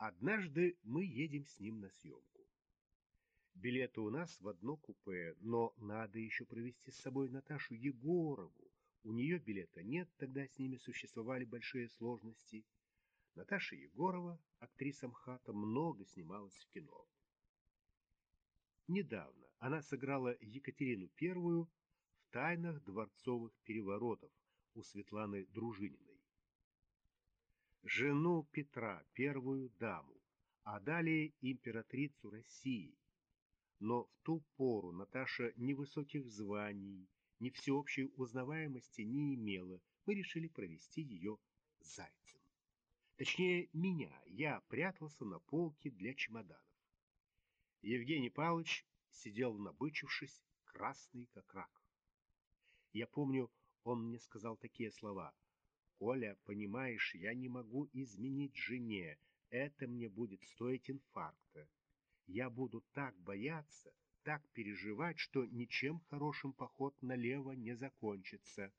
Однажды мы едем с ним на съемку. Билеты у нас в одно купе, но надо еще провести с собой Наташу Егорову. У нее билета нет, тогда с ними существовали большие сложности. Наташа Егорова, актриса МХАТа, много снималась в кино. Недавно она сыграла Екатерину Первую в «Тайнах дворцовых переворотов» у Светланы Дружининой. Жену Петра, первую даму, а далее императрицу России. Но в ту пору Наташа ни высоких званий, ни всеобщей узнаваемости не имела. Мы решили провести ее зайцем. Точнее, меня. Я прятался на полке для чемоданов. Евгений Павлович сидел набычившись, красный как рак. Я помню, он мне сказал такие слова. «Коля, понимаешь, я не могу изменить жене. Это мне будет стоить инфаркта. Я буду так бояться, так переживать, что ничем хорошим поход налево не закончится».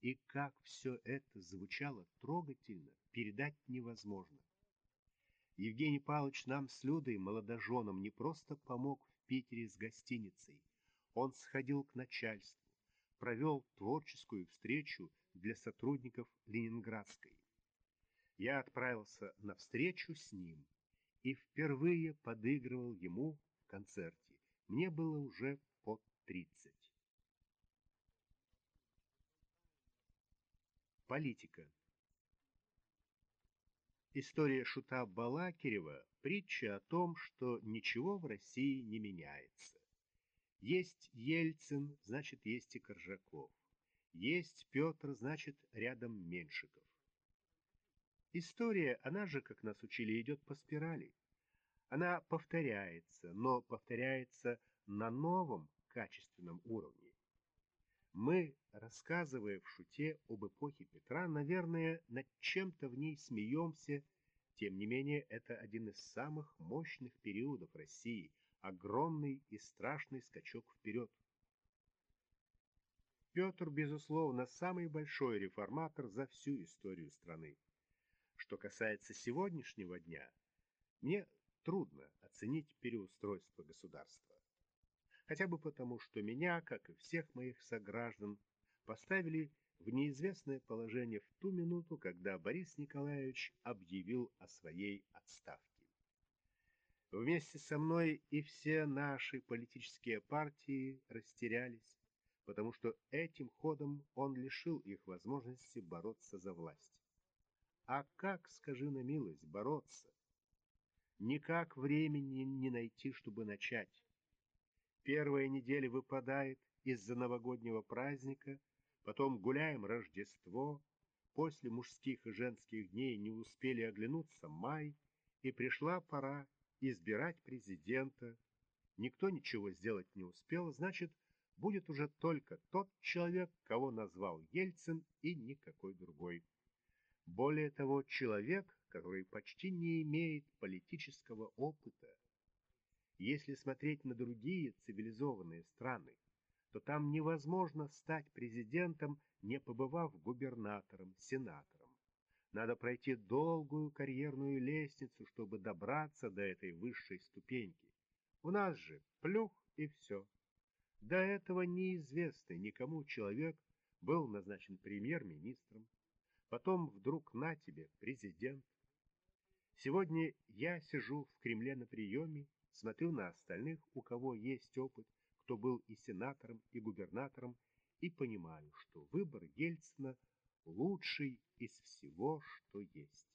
И как все это звучало трогательно, передать невозможно. Евгений Павлович нам с Людой, молодоженам, не просто помог в Питере с гостиницей. Он сходил к начальству, провел творческую встречу для сотрудников Ленинградской. Я отправился на встречу с ним и впервые подыгрывал ему в концерте. Мне было уже под тридцать. Политика История шута Балакирева – притча о том, что ничего в России не меняется. Есть Ельцин, значит, есть и Коржаков. Есть Петр, значит, рядом Меньшиков. История, она же, как нас учили, идет по спирали. Она повторяется, но повторяется на новом качественном уровне. Мы, рассказывая в шуте об эпохе Петра, наверное, над чем-то в ней смеемся, тем не менее это один из самых мощных периодов России, огромный и страшный скачок вперед. Петр, безусловно, самый большой реформатор за всю историю страны. Что касается сегодняшнего дня, мне трудно оценить переустройство государства хотя бы потому, что меня, как и всех моих сограждан, поставили в неизвестное положение в ту минуту, когда Борис Николаевич объявил о своей отставке. Вместе со мной и все наши политические партии растерялись, потому что этим ходом он лишил их возможности бороться за власть. А как, скажи на милость, бороться? Никак времени не найти, чтобы начать. Первая неделя выпадает из-за новогоднего праздника, потом гуляем Рождество, после мужских и женских дней не успели оглянуться май, и пришла пора избирать президента. Никто ничего сделать не успел, значит, будет уже только тот человек, кого назвал Ельцин, и никакой другой. Более того, человек, который почти не имеет политического опыта, если смотреть на другие цивилизованные страны, то там невозможно стать президентом, не побывав губернатором, сенатором. Надо пройти долгую карьерную лестницу, чтобы добраться до этой высшей ступеньки. У нас же плюх и все. До этого неизвестный никому человек был назначен премьер-министром. Потом вдруг на тебе президент. Сегодня я сижу в Кремле на приеме смотрю на остальных, у кого есть опыт, кто был и сенатором, и губернатором, и понимаю, что выбор Ельцина лучший из всего, что есть.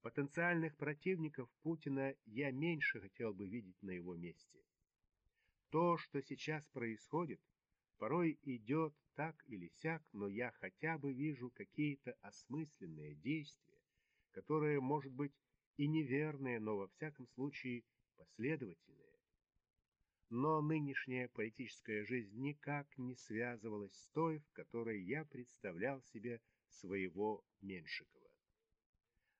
Потенциальных противников Путина я меньше хотел бы видеть на его месте. То, что сейчас происходит, порой идет так или сяк, но я хотя бы вижу какие-то осмысленные действия, которые, может быть, и неверные, но во всяком случае последовательные. Но нынешняя политическая жизнь никак не связывалась с той, в которой я представлял себе своего Меншикова.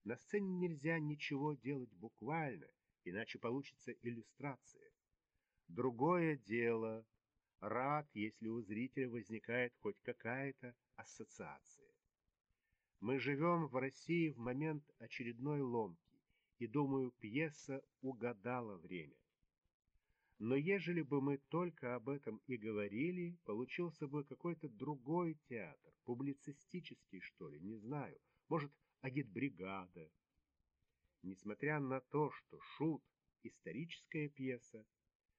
На сцене нельзя ничего делать буквально, иначе получится иллюстрация. Другое дело, рад, если у зрителя возникает хоть какая-то ассоциация. Мы живем в России в момент очередной ломки, и, думаю, пьеса угадала время. Но ежели бы мы только об этом и говорили, получился бы какой-то другой театр, публицистический, что ли, не знаю, может, агитбригада. Несмотря на то, что «Шут» — историческая пьеса,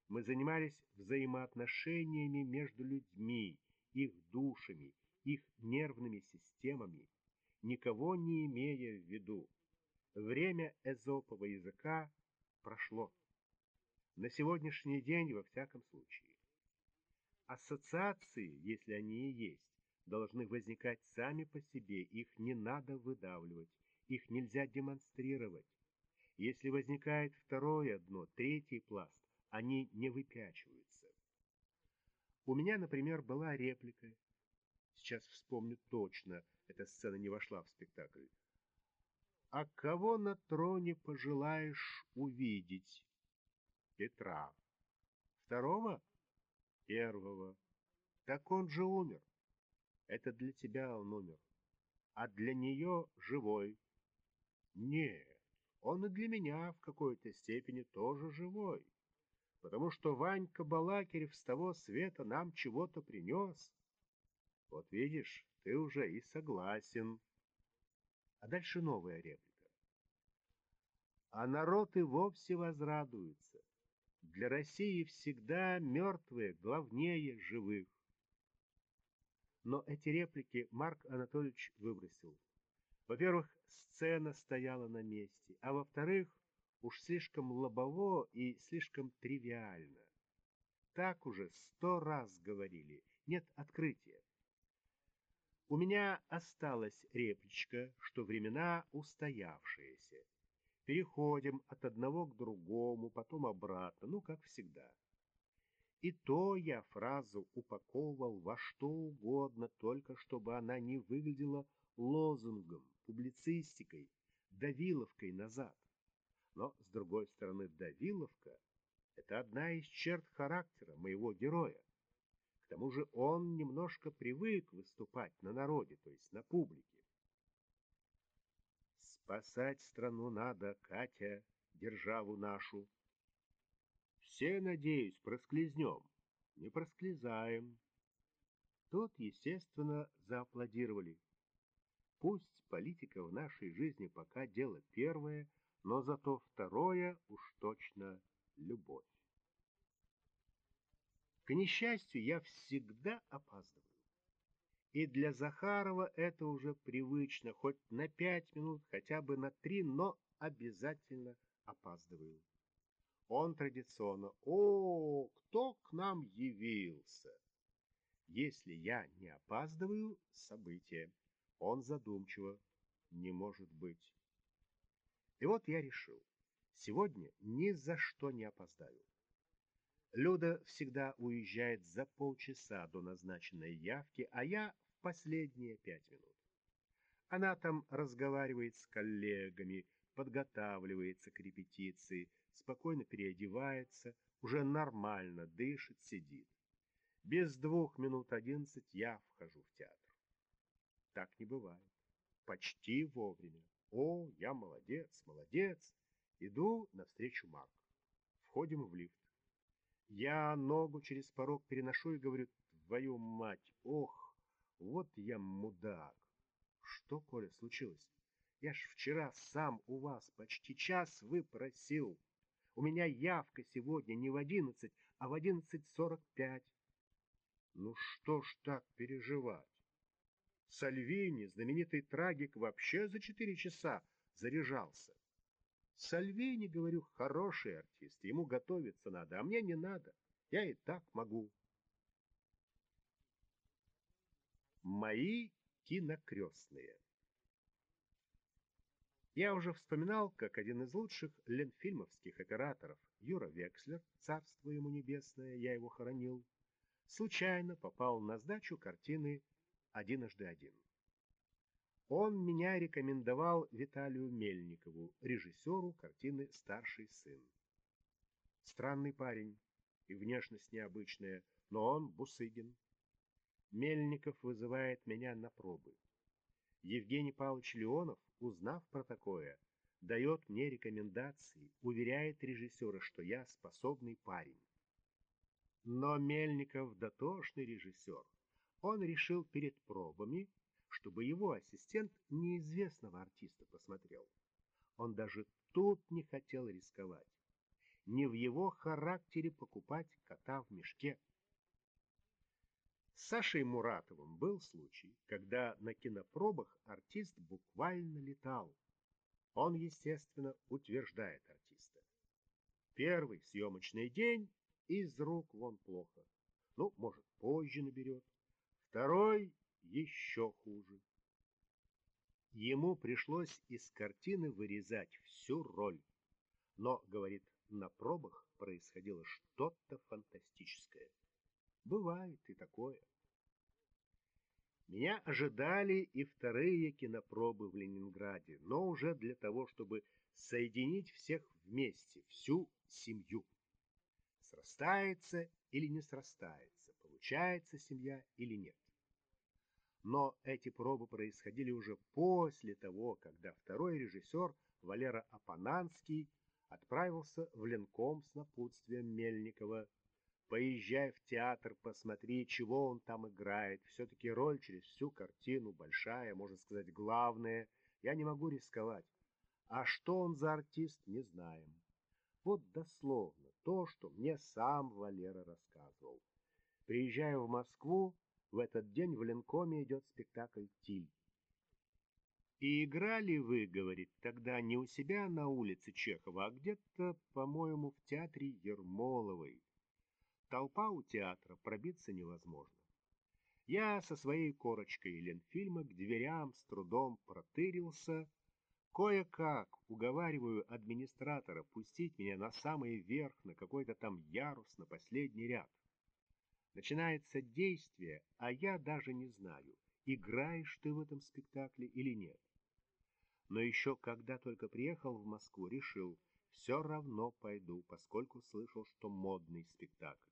мы занимались взаимоотношениями между людьми, их душами, их нервными системами, никого не имея в виду. Время эзопового языка прошло. На сегодняшний день во всяком случае. Ассоциации, если они и есть, должны возникать сами по себе, их не надо выдавливать, их нельзя демонстрировать. Если возникает второе дно, третий пласт, они не выпячиваются. У меня, например, была реплика, сейчас вспомню точно, эта сцена не вошла в спектакль. «А кого на троне пожелаешь увидеть?» «Петра». «Второго?» «Первого». «Так он же умер». «Это для тебя он умер, а для нее живой». «Нет, он и для меня в какой-то степени тоже живой, потому что Ванька Балакирев с того света нам чего-то принес». Вот видишь, ты уже и согласен. А дальше новая реплика. А народ и вовсе возрадуется. Для России всегда мертвые главнее живых. Но эти реплики Марк Анатольевич выбросил. Во-первых, сцена стояла на месте, а во-вторых, уж слишком лобово и слишком тривиально. Так уже сто раз говорили, нет открытия. У меня осталась репличка, что времена устоявшиеся. Переходим от одного к другому, потом обратно, ну, как всегда. И то я фразу упаковывал во что угодно, только чтобы она не выглядела лозунгом, публицистикой, давиловкой назад. Но, с другой стороны, давиловка — это одна из черт характера моего героя. К тому же он немножко привык выступать на народе, то есть на публике. Спасать страну надо, Катя, державу нашу. Все, надеюсь, проскользнем. Не проскользаем. Тут, естественно, зааплодировали. Пусть политика в нашей жизни пока дело первое, но зато второе уж точно любовь. К несчастью, я всегда опаздываю. И для Захарова это уже привычно, хоть на пять минут, хотя бы на три, но обязательно опаздываю. Он традиционно «О, кто к нам явился?» Если я не опаздываю, событие. Он задумчиво. Не может быть. И вот я решил. Сегодня ни за что не опоздаю. Люда всегда уезжает за полчаса до назначенной явки, а я в последние пять минут. Она там разговаривает с коллегами, подготавливается к репетиции, спокойно переодевается, уже нормально дышит, сидит. Без двух минут одиннадцать я вхожу в театр. Так не бывает. Почти вовремя. О, я молодец, молодец. Иду навстречу Марку. Входим в лифт. Я ногу через порог переношу и говорю, твою мать, ох, вот я мудак. Что, Коля, случилось? Я ж вчера сам у вас почти час выпросил. У меня явка сегодня не в одиннадцать, а в одиннадцать сорок пять. Ну что ж так переживать? Сальвини, знаменитый трагик, вообще за четыре часа заряжался. Сальвини, говорю, хороший артист, ему готовиться надо, а мне не надо. Я и так могу. Мои кинокрестные. Я уже вспоминал, как один из лучших ленфильмовских операторов, Юра Векслер, царство ему небесное, я его хоронил, случайно попал на сдачу картины «Одиножды один». Он меня рекомендовал Виталию Мельникову, режиссеру картины «Старший сын». Странный парень и внешность необычная, но он Бусыгин. Мельников вызывает меня на пробы. Евгений Павлович Леонов, узнав про такое, дает мне рекомендации, уверяет режиссера, что я способный парень. Но Мельников дотошный режиссер. Он решил перед пробами, чтобы его ассистент неизвестного артиста посмотрел. Он даже тут не хотел рисковать. Не в его характере покупать кота в мешке. С Сашей Муратовым был случай, когда на кинопробах артист буквально летал. Он, естественно, утверждает артиста. Первый съемочный день из рук вон плохо. Ну, может, позже наберет. Второй еще хуже. Ему пришлось из картины вырезать всю роль. Но, говорит, на пробах происходило что-то фантастическое. Бывает и такое. Меня ожидали и вторые кинопробы в Ленинграде, но уже для того, чтобы соединить всех вместе, всю семью. Срастается или не срастается, получается семья или нет. Но эти пробы происходили уже после того, когда второй режиссер Валера Апананский отправился в Ленком с напутствием Мельникова. Поезжай в театр, посмотри, чего он там играет. Все-таки роль через всю картину большая, можно сказать, главная. Я не могу рисковать. А что он за артист, не знаем. Вот дословно то, что мне сам Валера рассказывал. Приезжаю в Москву, в этот день в Ленкоме идет спектакль «Тиль». И играли вы, говорит, тогда не у себя на улице Чехова, а где-то, по-моему, в театре Ермоловой. Толпа у театра, пробиться невозможно. Я со своей корочкой Ленфильма к дверям с трудом протырился, кое-как уговариваю администратора пустить меня на самый верх, на какой-то там ярус, на последний ряд. Начинается действие, а я даже не знаю, играешь ты в этом спектакле или нет. Но еще когда только приехал в Москву, решил, все равно пойду, поскольку слышал, что модный спектакль.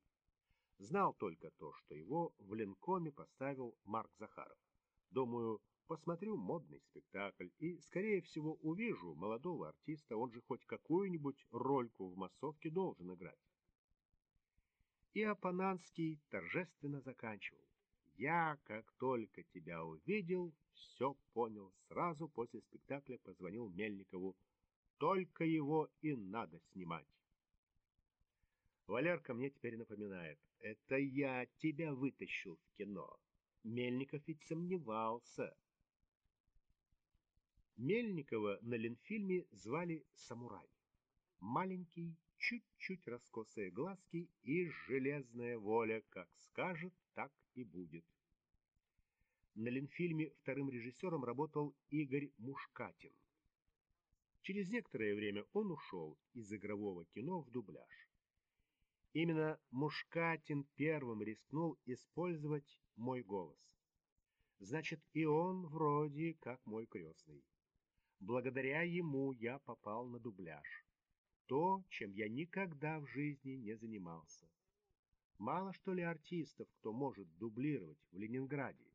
Знал только то, что его в Ленкоме поставил Марк Захаров. Думаю, посмотрю модный спектакль и, скорее всего, увижу молодого артиста, он же хоть какую-нибудь рольку в массовке должен играть. И Апананский торжественно заканчивал. Я, как только тебя увидел, все понял. Сразу после спектакля позвонил Мельникову. Только его и надо снимать. Валерка мне теперь напоминает. Это я тебя вытащил в кино. Мельников ведь сомневался. Мельникова на Ленфильме звали Самурай. Маленький, чуть-чуть раскосые глазки и железная воля, как скажет, так и будет. На Ленфильме вторым режиссером работал Игорь Мушкатин. Через некоторое время он ушел из игрового кино в дубляж. Именно Мушкатин первым рискнул использовать мой голос. Значит, и он вроде как мой крестный. Благодаря ему я попал на дубляж то, чем я никогда в жизни не занимался. Мало что ли артистов, кто может дублировать в Ленинграде.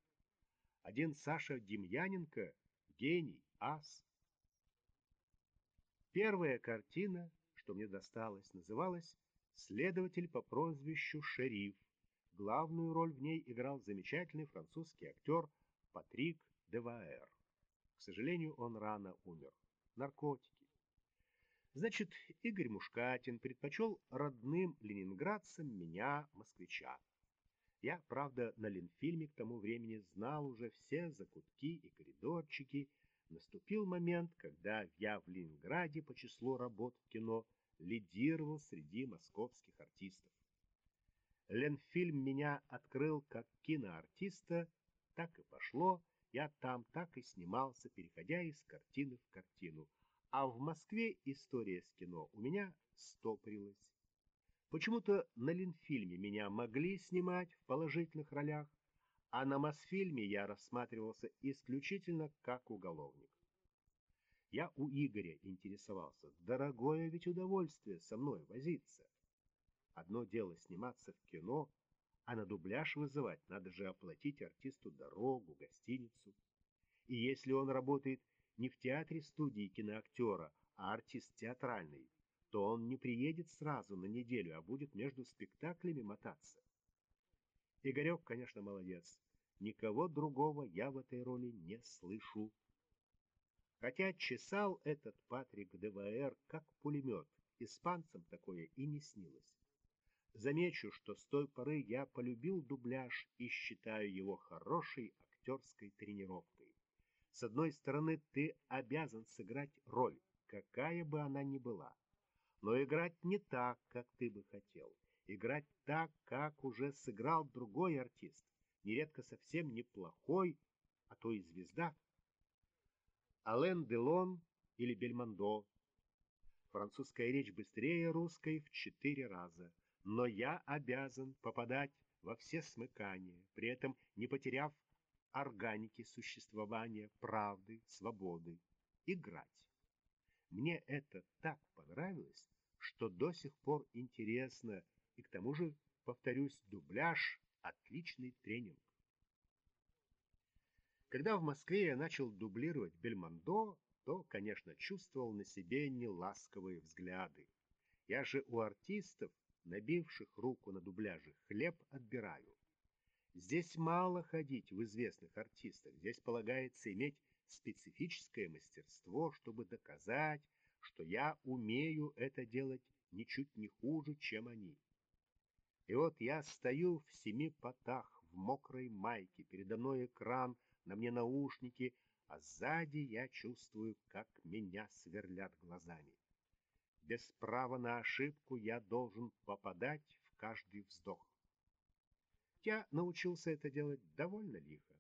Один Саша Демьяненко — гений, ас. Первая картина, что мне досталась, называлась «Следователь по прозвищу Шериф». Главную роль в ней играл замечательный французский актер Патрик Деваэр. К сожалению, он рано умер. Наркотики. Значит, Игорь Мушкатин предпочел родным ленинградцам меня, москвича. Я, правда, на Ленфильме к тому времени знал уже все закутки и коридорчики. Наступил момент, когда я в Ленинграде по числу работ в кино лидировал среди московских артистов. Ленфильм меня открыл как киноартиста, так и пошло, я там так и снимался, переходя из картины в картину – а в Москве история с кино у меня стопорилась. Почему-то на Ленфильме меня могли снимать в положительных ролях, а на Мосфильме я рассматривался исключительно как уголовник. Я у Игоря интересовался, дорогое ведь удовольствие со мной возиться. Одно дело сниматься в кино, а на дубляж вызывать надо же оплатить артисту дорогу, гостиницу. И если он работает не в театре-студии киноактера, а артист театральный, то он не приедет сразу на неделю, а будет между спектаклями мотаться. Игорек, конечно, молодец. Никого другого я в этой роли не слышу. Хотя чесал этот Патрик ДВР как пулемет, испанцам такое и не снилось. Замечу, что с той поры я полюбил дубляж и считаю его хорошей актерской тренировкой. С одной стороны, ты обязан сыграть роль, какая бы она ни была, но играть не так, как ты бы хотел, играть так, как уже сыграл другой артист, нередко совсем неплохой, а то и звезда. Ален Делон или Бельмондо. Французская речь быстрее русской в четыре раза, но я обязан попадать во все смыкания, при этом не потеряв органики существования, правды, свободы, играть. Мне это так понравилось, что до сих пор интересно, и к тому же, повторюсь, дубляж — отличный тренинг. Когда в Москве я начал дублировать Бельмондо, то, конечно, чувствовал на себе неласковые взгляды. Я же у артистов, набивших руку на дубляже, хлеб отбираю. Здесь мало ходить в известных артистах, здесь полагается иметь специфическое мастерство, чтобы доказать, что я умею это делать ничуть не хуже, чем они. И вот я стою в семи потах, в мокрой майке, передо мной экран, на мне наушники, а сзади я чувствую, как меня сверлят глазами. Без права на ошибку я должен попадать в каждый вздох. Я научился это делать довольно лихо.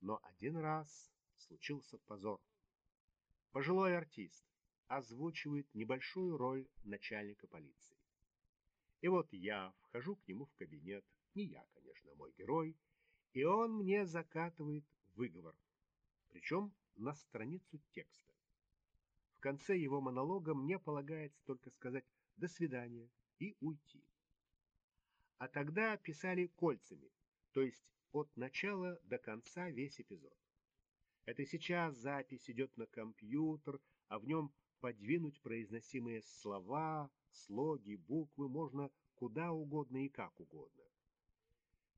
Но один раз случился позор. Пожилой артист озвучивает небольшую роль начальника полиции. И вот я вхожу к нему в кабинет, не я, конечно, а мой герой, и он мне закатывает выговор, причем на страницу текста. В конце его монолога мне полагается только сказать «до свидания» и уйти а тогда писали кольцами, то есть от начала до конца весь эпизод. Это сейчас запись идет на компьютер, а в нем подвинуть произносимые слова, слоги, буквы можно куда угодно и как угодно.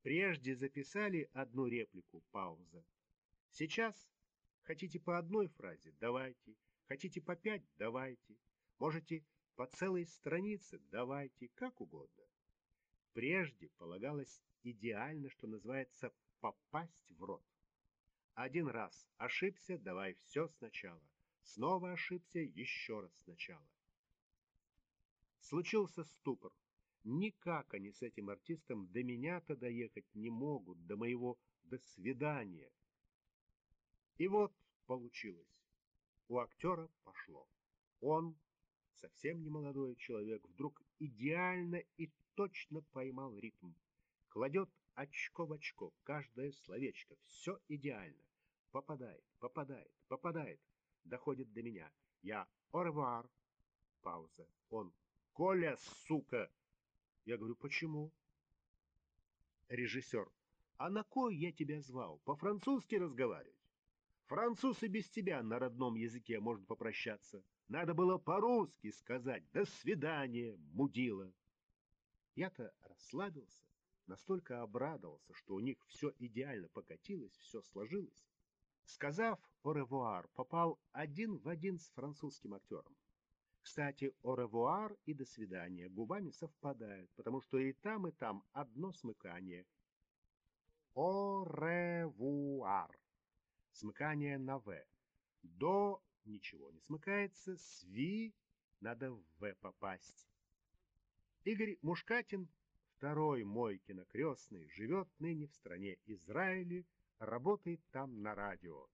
Прежде записали одну реплику, пауза. Сейчас хотите по одной фразе, давайте. Хотите по пять, давайте. Можете по целой странице, давайте, как угодно. Прежде полагалось идеально, что называется, попасть в рот. Один раз ошибся, давай все сначала. Снова ошибся, еще раз сначала. Случился ступор. Никак они с этим артистом до меня-то доехать не могут, до моего «до свидания». И вот получилось. У актера пошло. Он, совсем не молодой человек, вдруг идеально и точно поймал ритм. Кладет очко в очко, каждое словечко, все идеально. Попадает, попадает, попадает. Доходит до меня. Я «Орвар». Пауза. Он «Коля, сука!» Я говорю, почему? Режиссер. А на кой я тебя звал? По-французски разговаривать? Француз и без тебя на родном языке может попрощаться. Надо было по-русски сказать «до свидания, мудила». Я-то расслабился, настолько обрадовался, что у них все идеально покатилось, все сложилось. Сказав «Оревуар», попал один в один с французским актером. Кстати, «Оревуар» и «До свидания» губами совпадают, потому что и там, и там одно смыкание. «Оревуар» — смыкание на «В». «До» ничего не смыкается, с «Ви» надо в «В» попасть. Игорь Мушкатин, второй мой кинокрестный, живет ныне в стране Израиле, работает там на радио.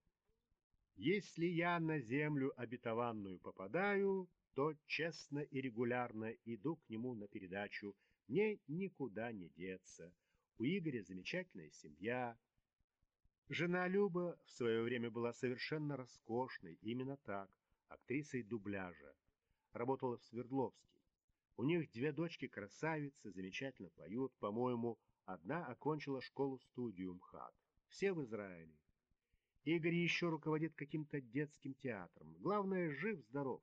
Если я на землю обетованную попадаю, то честно и регулярно иду к нему на передачу. Мне никуда не деться. У Игоря замечательная семья. Жена Люба в свое время была совершенно роскошной, именно так, актрисой дубляжа. Работала в Свердловске. У них две дочки-красавицы, замечательно поют. По-моему, одна окончила школу-студию МХАТ. Все в Израиле. Игорь еще руководит каким-то детским театром. Главное, жив-здоров.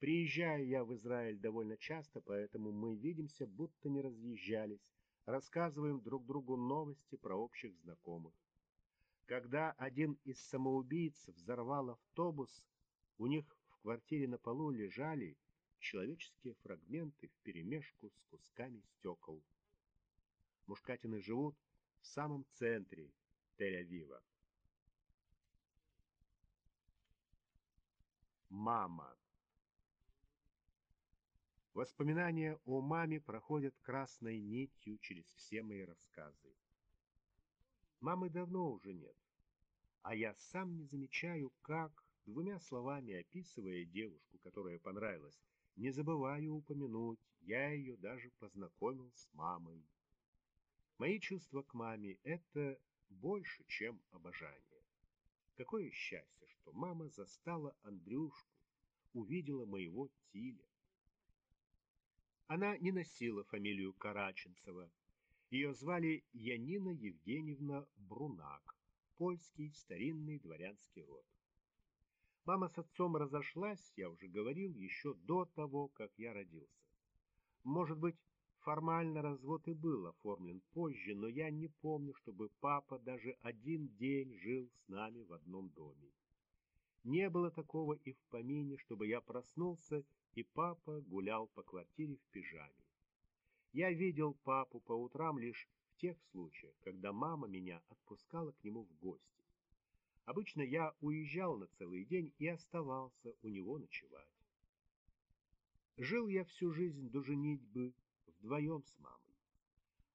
Приезжаю я в Израиль довольно часто, поэтому мы видимся, будто не разъезжались, рассказываем друг другу новости про общих знакомых. Когда один из самоубийц взорвал автобус, у них в квартире на полу лежали человеческие фрагменты вперемешку с кусками стекол. Мушкатины живут в самом центре Тель-Авива. Мама. Воспоминания о маме проходят красной нитью через все мои рассказы. Мамы давно уже нет, а я сам не замечаю, как, двумя словами описывая девушку, которая понравилась, не забываю упомянуть, я ее даже познакомил с мамой. Мои чувства к маме — это больше, чем обожание. Какое счастье, что мама застала Андрюшку, увидела моего Тиля. Она не носила фамилию Караченцева. Ее звали Янина Евгеньевна Брунак, польский старинный дворянский род. Мама с отцом разошлась, я уже говорил, еще до того, как я родился. Может быть, формально развод и был оформлен позже, но я не помню, чтобы папа даже один день жил с нами в одном доме. Не было такого и в помине, чтобы я проснулся, и папа гулял по квартире в пижаме. Я видел папу по утрам лишь в тех случаях, когда мама меня отпускала к нему в гости. Обычно я уезжал на целый день и оставался у него ночевать. Жил я всю жизнь до женитьбы вдвоем с мамой.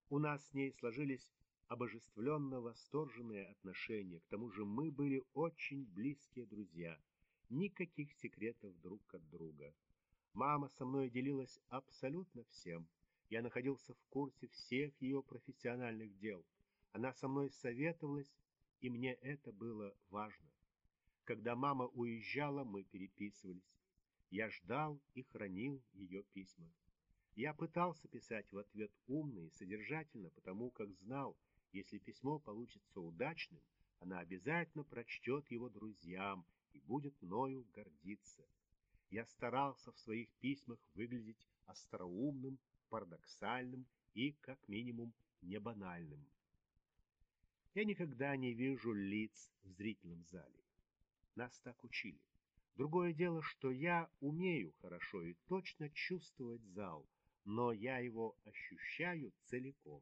У нас с ней сложились обожествленно восторженные отношения, к тому же мы были очень близкие друзья, никаких секретов друг от друга. Мама со мной делилась абсолютно всем. Я находился в курсе всех ее профессиональных дел. Она со мной советовалась, и мне это было важно. Когда мама уезжала, мы переписывались. Я ждал и хранил ее письма. Я пытался писать в ответ умно и содержательно, потому как знал, если письмо получится удачным, она обязательно прочтет его друзьям и будет мною гордиться. Я старался в своих письмах выглядеть остроумным, парадоксальным и, как минимум, небанальным. Я никогда не вижу лиц в зрительном зале. Нас так учили. Другое дело, что я умею хорошо и точно чувствовать зал, но я его ощущаю целиком.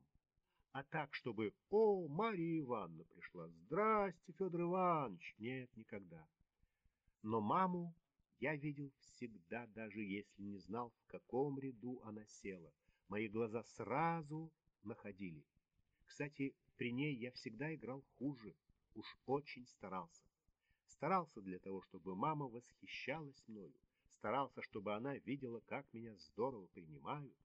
А так, чтобы «О, Мария Ивановна пришла! Здрасте, Федор Иванович!» Нет, никогда. Но маму я видел всегда, даже если не знал, в каком ряду она села. Мои глаза сразу находили. Кстати, при ней я всегда играл хуже, уж очень старался. Старался для того, чтобы мама восхищалась мною, старался, чтобы она видела, как меня здорово принимают.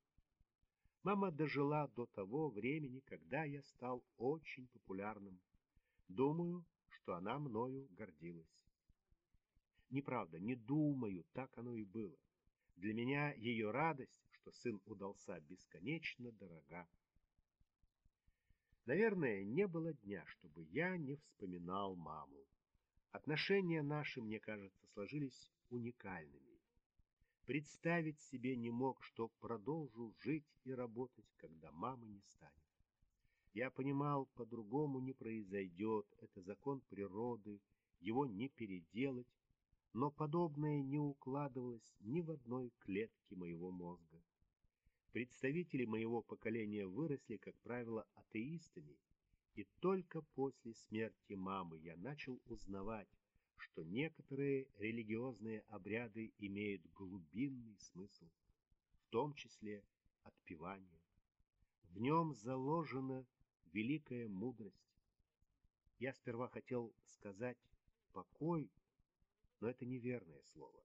Мама дожила до того времени, когда я стал очень популярным. Думаю, что она мною гордилась. Неправда, не думаю, так оно и было. Для меня ее радость, что сын удался, бесконечно дорога. Наверное, не было дня, чтобы я не вспоминал маму. Отношения наши, мне кажется, сложились уникальными. Представить себе не мог, что продолжу жить и работать, когда мамы не станет. Я понимал, по-другому не произойдет, это закон природы, его не переделать, но подобное не укладывалось ни в одной клетке моего мозга. Представители моего поколения выросли, как правило, атеистами, и только после смерти мамы я начал узнавать, что некоторые религиозные обряды имеют глубинный смысл, в том числе отпевание. В нем заложена великая мудрость. Я сперва хотел сказать «покой», но это неверное слово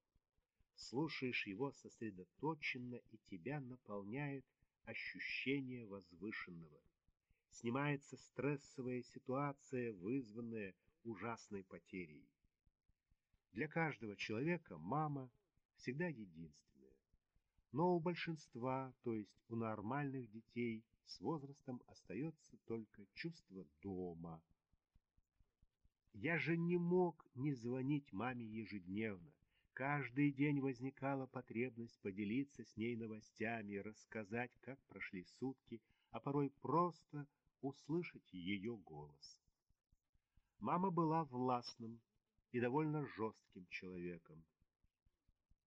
слушаешь его сосредоточенно, и тебя наполняет ощущение возвышенного. Снимается стрессовая ситуация, вызванная ужасной потерей. Для каждого человека мама всегда единственная. Но у большинства, то есть у нормальных детей, с возрастом остается только чувство дома. Я же не мог не звонить маме ежедневно. Каждый день возникала потребность поделиться с ней новостями, рассказать, как прошли сутки, а порой просто услышать ее голос. Мама была властным и довольно жестким человеком.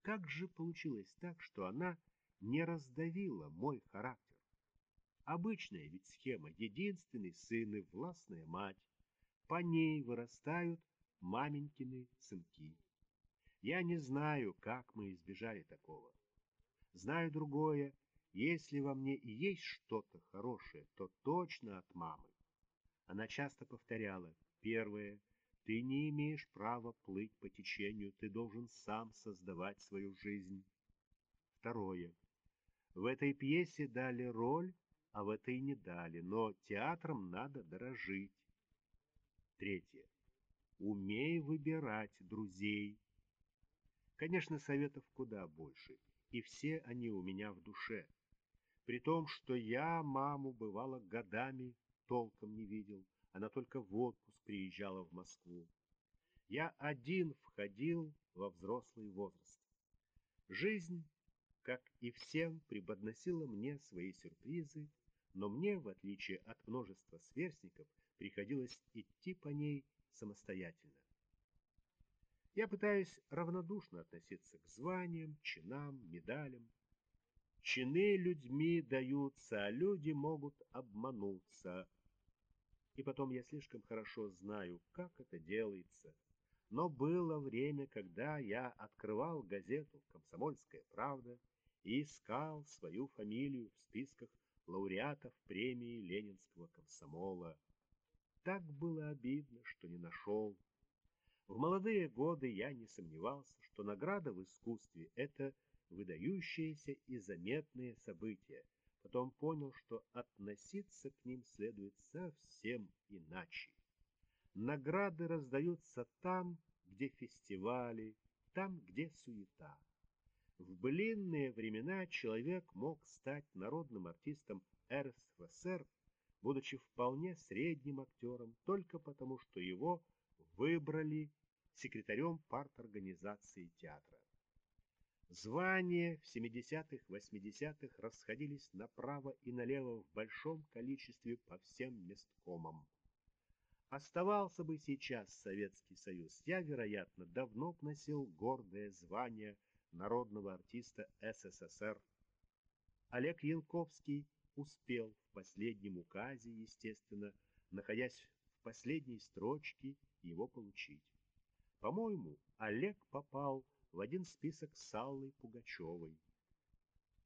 Как же получилось так, что она не раздавила мой характер? Обычная ведь схема – единственный сын и властная мать. По ней вырастают маменькины сынки. Я не знаю, как мы избежали такого. Знаю другое. Если во мне и есть что-то хорошее, то точно от мамы. Она часто повторяла. Первое. Ты не имеешь права плыть по течению. Ты должен сам создавать свою жизнь. Второе. В этой пьесе дали роль, а в этой не дали. Но театром надо дорожить. Третье. Умей выбирать друзей. Конечно, советов куда больше, и все они у меня в душе. При том, что я маму, бывало, годами толком не видел, она только в отпуск приезжала в Москву. Я один входил во взрослый возраст. Жизнь, как и всем, преподносила мне свои сюрпризы, но мне, в отличие от множества сверстников, приходилось идти по ней самостоятельно. Я пытаюсь равнодушно относиться к званиям, чинам, медалям. Чины людьми даются, а люди могут обмануться. И потом я слишком хорошо знаю, как это делается. Но было время, когда я открывал газету «Комсомольская правда» и искал свою фамилию в списках лауреатов премии Ленинского комсомола. Так было обидно, что не нашел. В молодые годы я не сомневался, что награда в искусстве — это выдающиеся и заметные события. Потом понял, что относиться к ним следует совсем иначе. Награды раздаются там, где фестивали, там, где суета. В былинные времена человек мог стать народным артистом РСФСР, будучи вполне средним актером, только потому, что его выбрали секретарем парторганизации театра. Звания в 70-х-80-х расходились направо и налево в большом количестве по всем месткомам. Оставался бы сейчас Советский Союз, я, вероятно, давно б носил гордое звание народного артиста СССР. Олег Янковский успел в последнем указе, естественно, находясь в последней строчке, его получить. По-моему, Олег попал в один список с Аллой Пугачевой.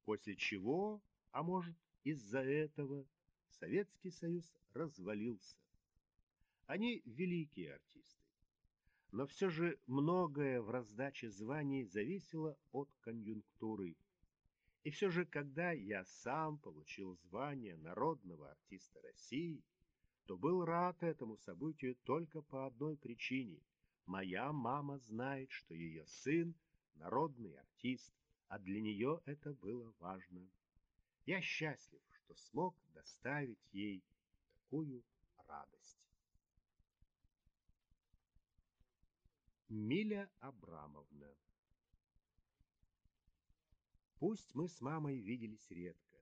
После чего, а может, из-за этого, Советский Союз развалился. Они великие артисты. Но все же многое в раздаче званий зависело от конъюнктуры. И все же, когда я сам получил звание народного артиста России, то был рад этому событию только по одной причине – Моя мама знает, что ее сын — народный артист, а для нее это было важно. Я счастлив, что смог доставить ей такую радость. Миля Абрамовна Пусть мы с мамой виделись редко,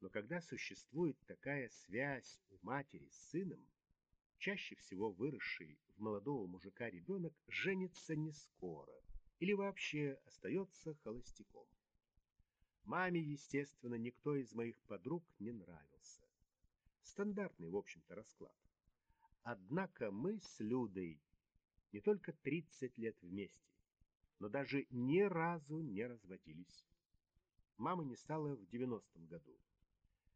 но когда существует такая связь у матери с сыном, чаще всего выросший в молодого мужика ребенок женится не скоро или вообще остается холостяком. Маме, естественно, никто из моих подруг не нравился. Стандартный, в общем-то, расклад. Однако мы с Людой не только 30 лет вместе, но даже ни разу не разводились. Мамы не стало в 90-м году.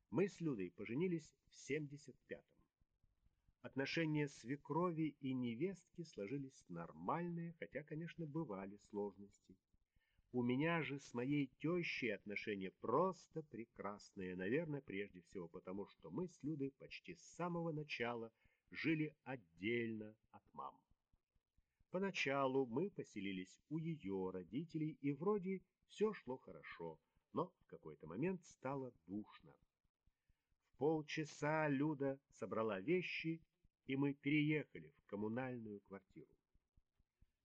Мы с Людой поженились в 75-м. Отношения свекрови и невестки сложились нормальные, хотя, конечно, бывали сложности. У меня же с моей тещей отношения просто прекрасные, наверное, прежде всего потому, что мы с Людой почти с самого начала жили отдельно от мам. Поначалу мы поселились у ее родителей, и вроде все шло хорошо, но в какой-то момент стало душно. В полчаса Люда собрала вещи и мы переехали в коммунальную квартиру.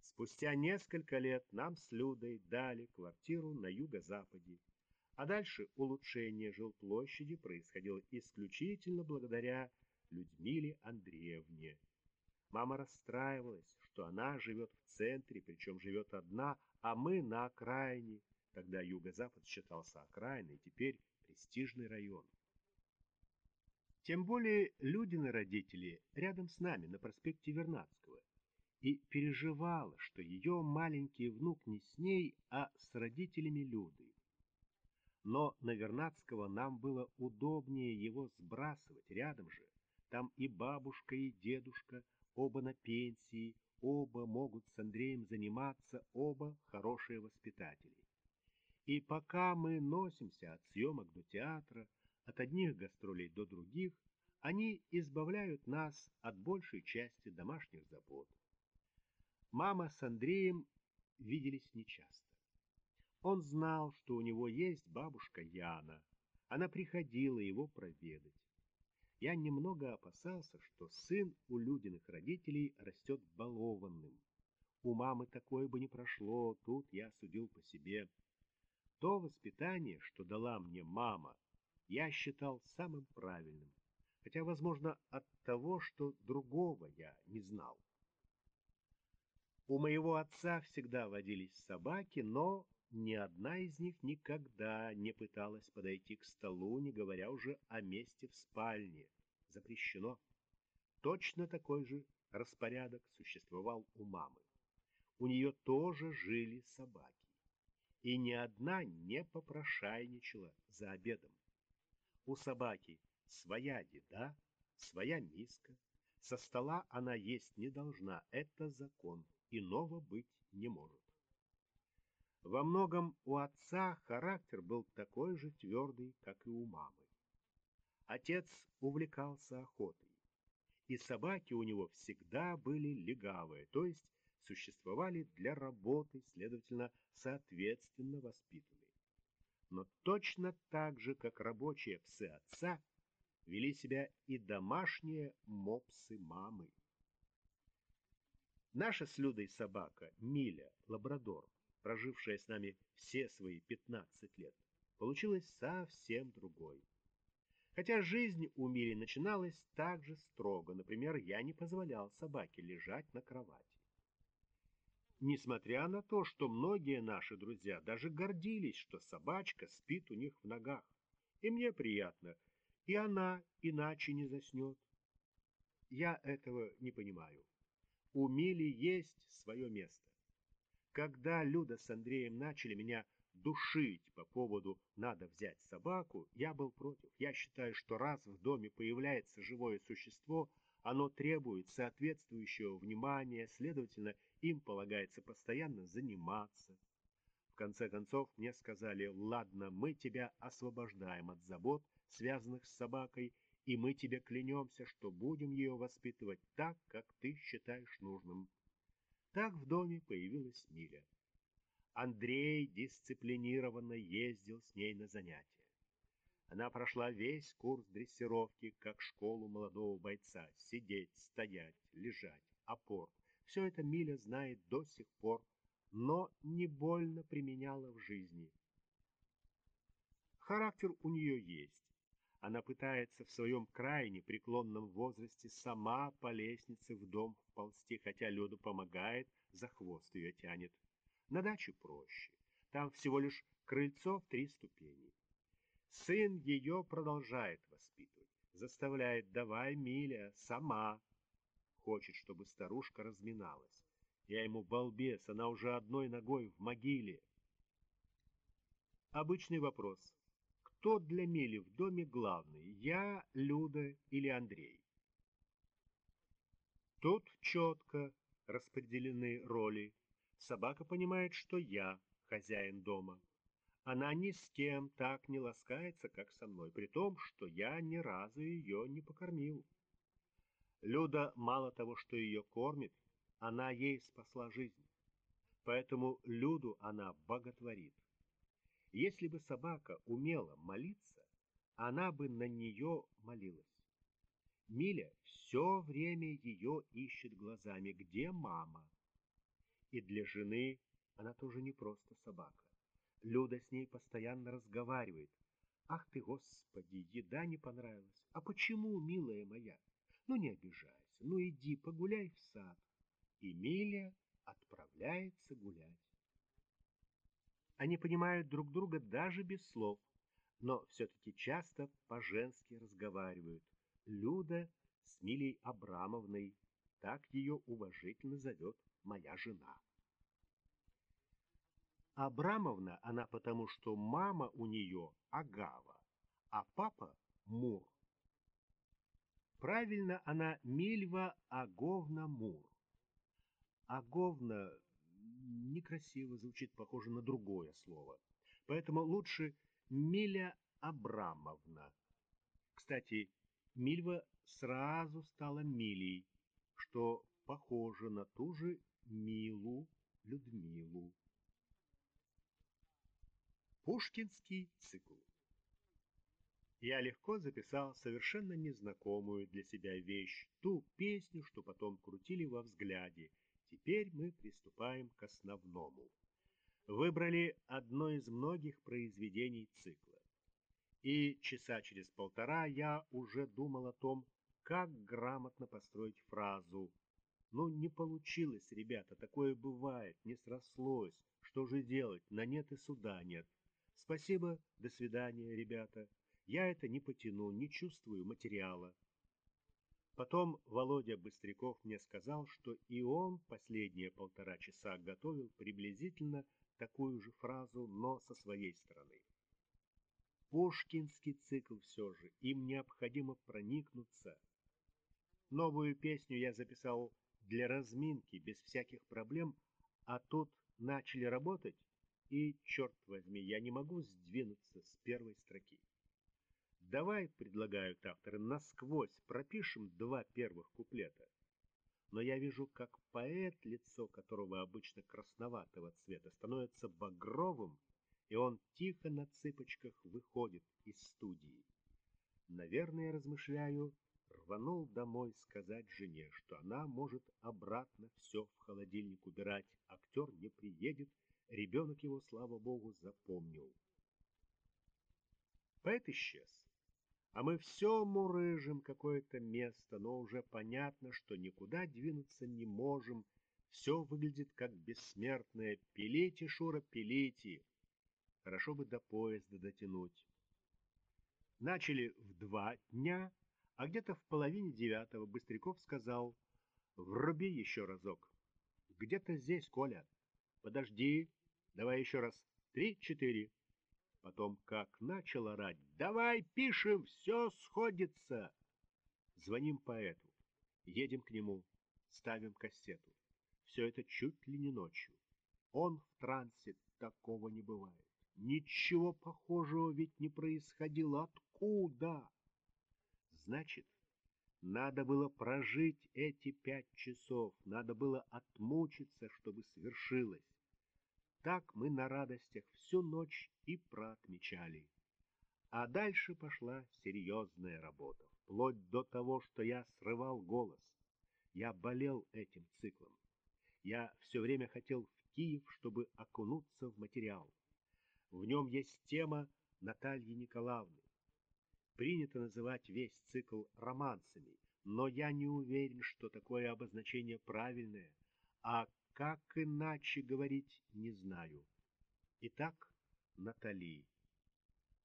Спустя несколько лет нам с Людой дали квартиру на юго-западе, а дальше улучшение жилплощади происходило исключительно благодаря Людмиле Андреевне. Мама расстраивалась, что она живет в центре, причем живет одна, а мы на окраине. Тогда юго-запад считался окраиной, теперь престижный район. Тем более Людины родители рядом с нами на проспекте Вернадского и переживала, что ее маленький внук не с ней, а с родителями Люды. Но на Вернадского нам было удобнее его сбрасывать рядом же. Там и бабушка, и дедушка, оба на пенсии, оба могут с Андреем заниматься, оба хорошие воспитатели. И пока мы носимся от съемок до театра, от одних гастролей до других, они избавляют нас от большей части домашних забот. Мама с Андреем виделись нечасто. Он знал, что у него есть бабушка Яна. Она приходила его проведать. Я немного опасался, что сын у Людиных родителей растет балованным. У мамы такое бы не прошло, тут я судил по себе. То воспитание, что дала мне мама, я считал самым правильным, хотя, возможно, от того, что другого я не знал. У моего отца всегда водились собаки, но ни одна из них никогда не пыталась подойти к столу, не говоря уже о месте в спальне. Запрещено. Точно такой же распорядок существовал у мамы. У нее тоже жили собаки. И ни одна не попрошайничала за обедом. У собаки своя еда, своя миска. Со стола она есть не должна, это закон, иного быть не может. Во многом у отца характер был такой же твердый, как и у мамы. Отец увлекался охотой, и собаки у него всегда были легавые, то есть существовали для работы, следовательно, соответственно воспитанные. Но точно так же, как рабочие псы отца, вели себя и домашние мопсы мамы. Наша с Людой собака, Миля, лабрадор, прожившая с нами все свои 15 лет, получилась совсем другой. Хотя жизнь у Мили начиналась так же строго. Например, я не позволял собаке лежать на кровати. Несмотря на то, что многие наши друзья даже гордились, что собачка спит у них в ногах. И мне приятно, и она иначе не заснет. Я этого не понимаю. У Мили есть свое место. Когда Люда с Андреем начали меня душить по поводу «надо взять собаку», я был против. Я считаю, что раз в доме появляется живое существо, оно требует соответствующего внимания, следовательно, им полагается постоянно заниматься. В конце концов, мне сказали, ладно, мы тебя освобождаем от забот, связанных с собакой, и мы тебе клянемся, что будем ее воспитывать так, как ты считаешь нужным. Так в доме появилась Миля. Андрей дисциплинированно ездил с ней на занятия. Она прошла весь курс дрессировки, как школу молодого бойца. Сидеть, стоять, лежать, опор. Все это Миля знает до сих пор, но не больно применяла в жизни. Характер у нее есть. Она пытается в своем крайне преклонном возрасте сама по лестнице в дом вползти, хотя Люда помогает, за хвост ее тянет. На даче проще. Там всего лишь крыльцо в три ступени. Сын ее продолжает воспитывать, заставляет «давай, Миля, сама». Хочет, чтобы старушка разминалась. Я ему балбес, она уже одной ногой в могиле. Обычный вопрос. Кто для Мили в доме главный, я, Люда или Андрей? Тут четко распределены роли. Собака понимает, что я хозяин дома. Она ни с кем так не ласкается, как со мной, при том, что я ни разу ее не покормил. Люда мало того, что ее кормит, она ей спасла жизнь. Поэтому Люду она боготворит. Если бы собака умела молиться, она бы на нее молилась. Миля все время ее ищет глазами. Где мама? И для жены она тоже не просто собака. Люда с ней постоянно разговаривает. Ах ты, Господи, еда не понравилась. А почему, милая моя? Ну, не обижайся, ну иди погуляй в сад. Эмилия отправляется гулять. Они понимают друг друга даже без слов, но все-таки часто по-женски разговаривают. Люда с Милей Абрамовной, так ее уважительно зовет моя жена. Абрамовна она потому, что мама у нее Агава, а папа Мур. Правильно она Мильва Аговна Мур. Аговна некрасиво звучит, похоже на другое слово. Поэтому лучше Миля Абрамовна. Кстати, Мильва сразу стала Милей, что похоже на ту же Милу Людмилу. Пушкинский цикл. Я легко записал совершенно незнакомую для себя вещь, ту песню, что потом крутили во взгляде. Теперь мы приступаем к основному. Выбрали одно из многих произведений цикла. И часа через полтора я уже думал о том, как грамотно построить фразу. Ну, не получилось, ребята, такое бывает, не срослось. Что же делать? На нет и суда нет. Спасибо, до свидания, ребята. Я это не потяну, не чувствую материала. Потом Володя Быстряков мне сказал, что и он последние полтора часа готовил приблизительно такую же фразу, но со своей стороны. Пушкинский цикл все же, им необходимо проникнуться. Новую песню я записал для разминки, без всяких проблем, а тут начали работать, и, черт возьми, я не могу сдвинуться с первой строки. Давай, предлагают авторы, насквозь пропишем два первых куплета. Но я вижу, как поэт, лицо которого обычно красноватого цвета, становится багровым, и он тихо на цыпочках выходит из студии. Наверное, размышляю, рванул домой сказать жене, что она может обратно все в холодильник убирать, актер не приедет, Ребенок его, слава богу, запомнил. Поэт исчез. А мы все мурыжим какое-то место, но уже понятно, что никуда двинуться не можем. Все выглядит как бессмертное. Пилите, Шура, пилите. Хорошо бы до поезда дотянуть. Начали в два дня, а где-то в половине девятого Быстряков сказал «Вруби еще разок». «Где-то здесь, Коля». «Подожди, Давай еще раз. Три-четыре. Потом как начал орать. Давай пишем, все сходится. Звоним поэту. Едем к нему. Ставим кассету. Все это чуть ли не ночью. Он в трансе. Такого не бывает. Ничего похожего ведь не происходило. Откуда? Значит, надо было прожить эти пять часов, надо было отмучиться, чтобы свершилось. Так мы на радостях всю ночь и проотмечали. А дальше пошла серьезная работа, вплоть до того, что я срывал голос. Я болел этим циклом. Я все время хотел в Киев, чтобы окунуться в материал. В нем есть тема Натальи Николаевны. Принято называть весь цикл романсами, но я не уверен, что такое обозначение правильное, а как иначе говорить, не знаю. Итак, Натали.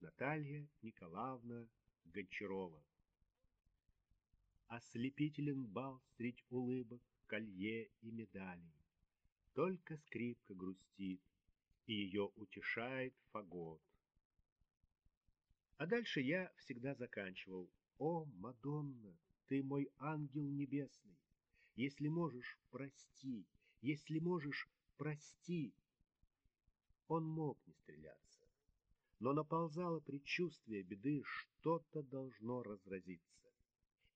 Наталья Николаевна Гончарова. Ослепителен бал средь улыбок, колье и медалей. Только скрипка грустит, и ее утешает фагот. А дальше я всегда заканчивал. О, Мадонна, ты мой ангел небесный! Если можешь, прости, если можешь, прости. Он мог не стреляться, но наползало предчувствие беды, что-то должно разразиться.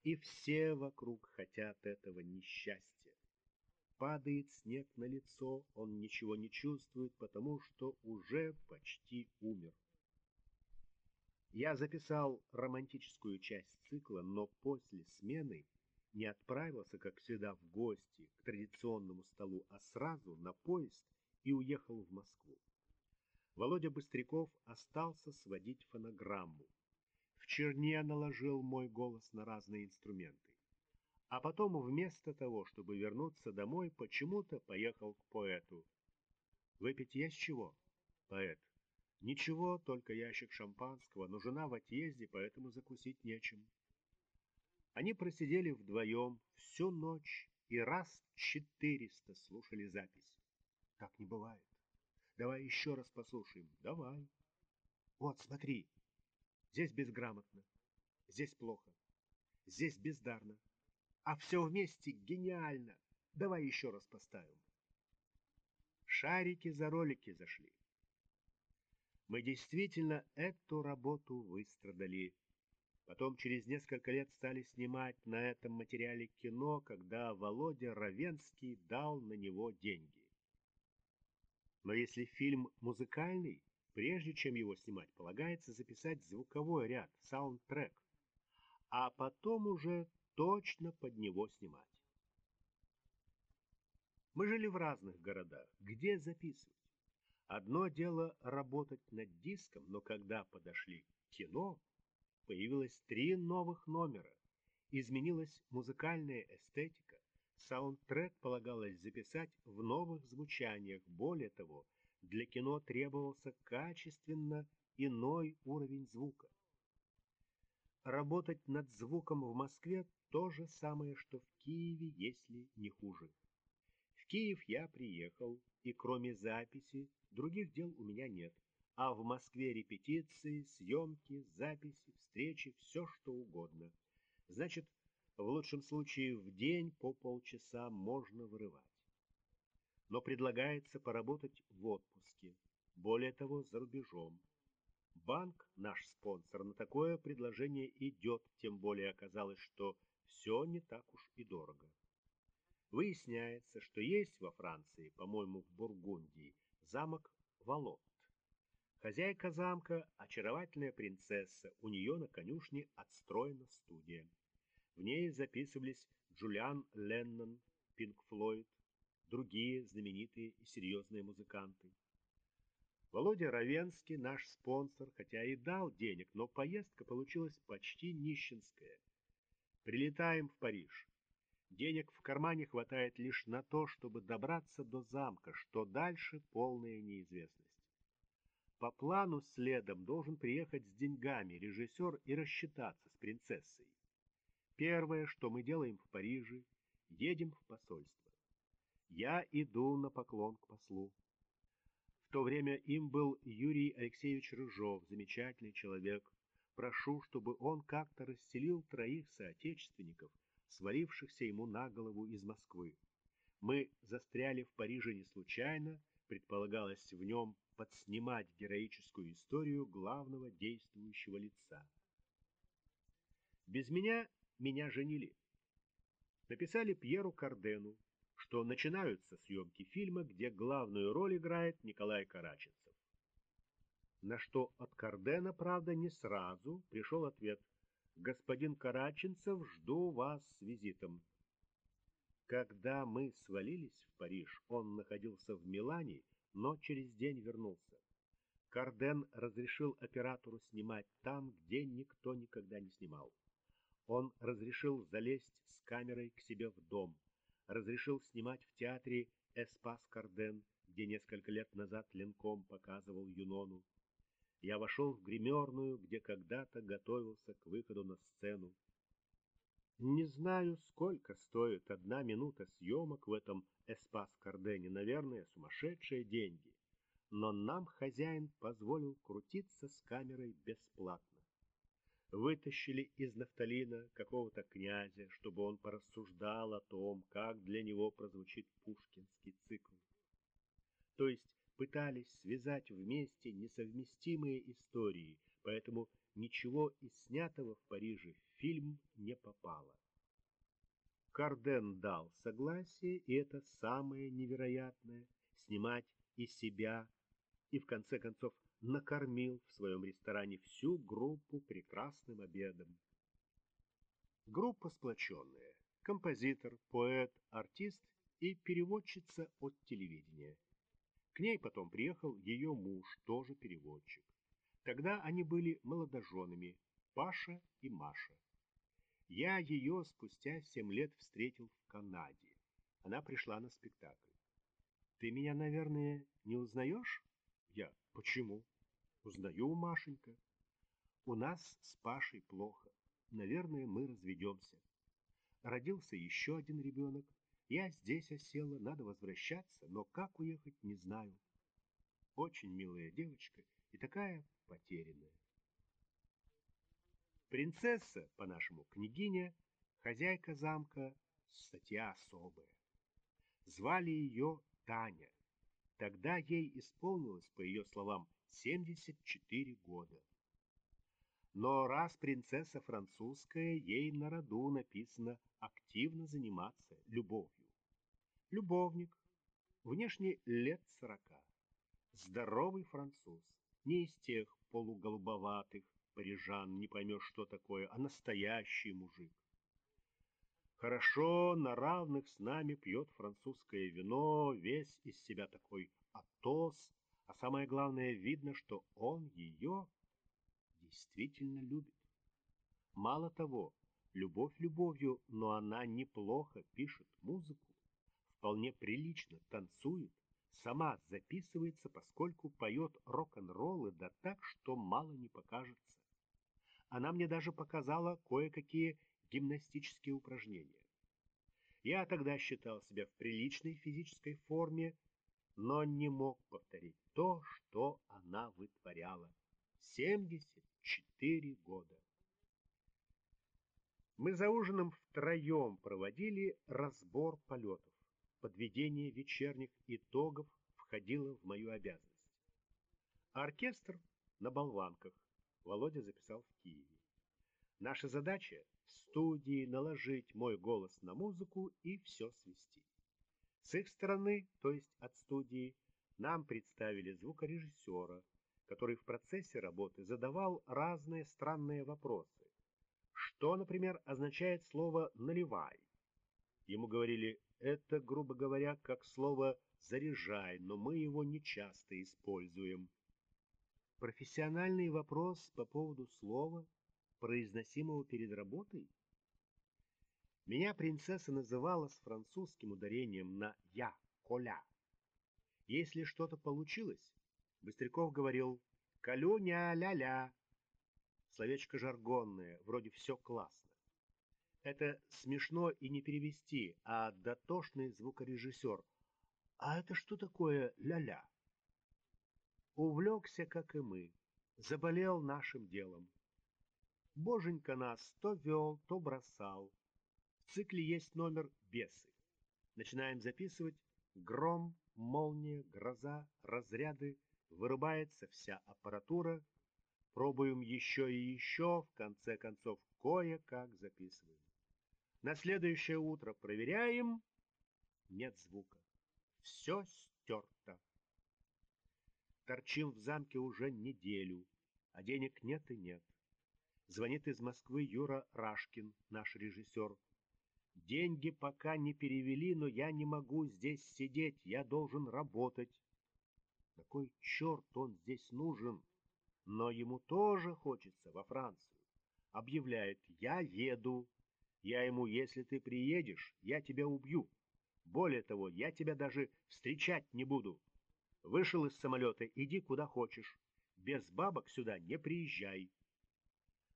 И все вокруг хотят этого несчастья. Падает снег на лицо, он ничего не чувствует, потому что уже почти умер. Я записал романтическую часть цикла, но после смены не отправился, как всегда, в гости к традиционному столу, а сразу на поезд и уехал в Москву. Володя Быстряков остался сводить фонограмму. В черне наложил мой голос на разные инструменты. А потом вместо того, чтобы вернуться домой, почему-то поехал к поэту. Выпить есть чего? Поэт. Ничего, только ящик шампанского, но жена в отъезде, поэтому закусить нечем. Они просидели вдвоем всю ночь и раз четыреста слушали запись. Так не бывает. Давай еще раз послушаем. Давай. Вот, смотри. Здесь безграмотно. Здесь плохо. Здесь бездарно. А все вместе гениально. Давай еще раз поставим. Шарики за ролики зашли. Мы действительно эту работу выстрадали. Потом через несколько лет стали снимать на этом материале кино, когда Володя Равенский дал на него деньги. Но если фильм музыкальный, прежде чем его снимать, полагается записать звуковой ряд, саундтрек, а потом уже точно под него снимать. Мы жили в разных городах. Где записывать? Одно дело работать над диском, но когда подошли кино, появилось три новых номера. Изменилась музыкальная эстетика. Саундтрек полагалось записать в новых звучаниях. Более того, для кино требовался качественно иной уровень звука. Работать над звуком в Москве то же самое, что в Киеве, если не хуже. В Киев я приехал, и кроме записи других дел у меня нет. А в Москве репетиции, съемки, записи, встречи, все что угодно. Значит, в лучшем случае в день по полчаса можно вырывать. Но предлагается поработать в отпуске, более того, за рубежом. Банк, наш спонсор, на такое предложение идет, тем более оказалось, что все не так уж и дорого. Выясняется, что есть во Франции, по-моему, в Бургундии, замок Волот. Хозяйка замка – очаровательная принцесса, у нее на конюшне отстроена студия. В ней записывались Джулиан Леннон, Пинк Флойд, другие знаменитые и серьезные музыканты. Володя Равенский, наш спонсор, хотя и дал денег, но поездка получилась почти нищенская – Прилетаем в Париж. Денег в кармане хватает лишь на то, чтобы добраться до замка, что дальше полная неизвестность. По плану следом должен приехать с деньгами режиссер и рассчитаться с принцессой. Первое, что мы делаем в Париже, едем в посольство. Я иду на поклон к послу. В то время им был Юрий Алексеевич Рыжов, замечательный человек, прошу, чтобы он как-то расселил троих соотечественников, свалившихся ему на голову из Москвы. Мы застряли в Париже не случайно, предполагалось в нем подснимать героическую историю главного действующего лица. Без меня меня женили. Написали Пьеру Кардену, что начинаются съемки фильма, где главную роль играет Николай Караченцев на что от Кардена, правда, не сразу пришел ответ «Господин Караченцев, жду вас с визитом». Когда мы свалились в Париж, он находился в Милане, но через день вернулся. Карден разрешил оператору снимать там, где никто никогда не снимал. Он разрешил залезть с камерой к себе в дом, разрешил снимать в театре «Эспас Карден», где несколько лет назад Ленком показывал Юнону, я вошел в гримерную, где когда-то готовился к выходу на сцену. Не знаю, сколько стоит одна минута съемок в этом Эспас-Кардене, наверное, сумасшедшие деньги. Но нам хозяин позволил крутиться с камерой бесплатно. Вытащили из нафталина какого-то князя, чтобы он порассуждал о том, как для него прозвучит пушкинский цикл. То есть пытались связать вместе несовместимые истории, поэтому ничего из снятого в Париже фильм не попало. Карден дал согласие, и это самое невероятное — снимать и себя, и в конце концов накормил в своем ресторане всю группу прекрасным обедом. Группа сплоченная. Композитор, поэт, артист и переводчица от телевидения. К ней потом приехал ее муж, тоже переводчик. Тогда они были молодоженами, Паша и Маша. Я ее спустя семь лет встретил в Канаде. Она пришла на спектакль. «Ты меня, наверное, не узнаешь?» Я. «Почему?» «Узнаю, Машенька. У нас с Пашей плохо. Наверное, мы разведемся. Родился еще один ребенок. Я здесь осела, надо возвращаться, но как уехать, не знаю. Очень милая девочка и такая потерянная. Принцесса, по-нашему княгиня, хозяйка замка, статья особая. Звали ее Таня. Тогда ей исполнилось, по ее словам, 74 года. Но раз принцесса французская, ей на роду написано активно заниматься любовью. Любовник, внешне лет сорока, здоровый француз, не из тех полуголубоватых, парижан не поймешь, что такое, а настоящий мужик. Хорошо на равных с нами пьет французское вино, весь из себя такой Атос, а самое главное, видно, что он ее действительно любит. Мало того, любовь любовью, но она неплохо пишет музыку, вполне прилично танцует, сама записывается, поскольку поет рок-н-роллы, да так, что мало не покажется. Она мне даже показала кое-какие гимнастические упражнения. Я тогда считал себя в приличной физической форме, но не мог повторить то, что она вытворяла. 74 года. Мы за ужином втроем проводили разбор полетов. Подведение вечерних итогов входило в мою обязанность. Оркестр на болванках. Володя записал в Киеве. Наша задача — в студии наложить мой голос на музыку и все свести. С их стороны, то есть от студии, нам представили звукорежиссера, который в процессе работы задавал разные странные вопросы. Что, например, означает слово «наливай»? Ему говорили, это, грубо говоря, как слово «заряжай», но мы его не часто используем. Профессиональный вопрос по поводу слова, произносимого перед работой? Меня принцесса называла с французским ударением на «я», «коля». Если что-то получилось, Быстряков говорил «колюня-ля-ля». Словечко жаргонное, вроде «все классно». Это смешно и не перевести, а дотошный звукорежиссер. А это что такое ля-ля? Увлекся, как и мы, заболел нашим делом. Боженька нас то вел, то бросал. В цикле есть номер «Бесы». Начинаем записывать гром, молния, гроза, разряды, вырубается вся аппаратура, пробуем еще и еще, в конце концов кое-как записываем. На следующее утро проверяем, нет звука. Все. Торчим в замке уже неделю, а денег нет и нет. Звонит из Москвы Юра Рашкин, наш режиссер. Деньги пока не перевели, но я не могу здесь сидеть, я должен работать. На кой черт он здесь нужен? Но ему тоже хочется во Францию. Объявляет, я еду. Я ему, если ты приедешь, я тебя убью. Более того, я тебя даже встречать не буду. Вышел из самолета, иди куда хочешь. Без бабок сюда не приезжай.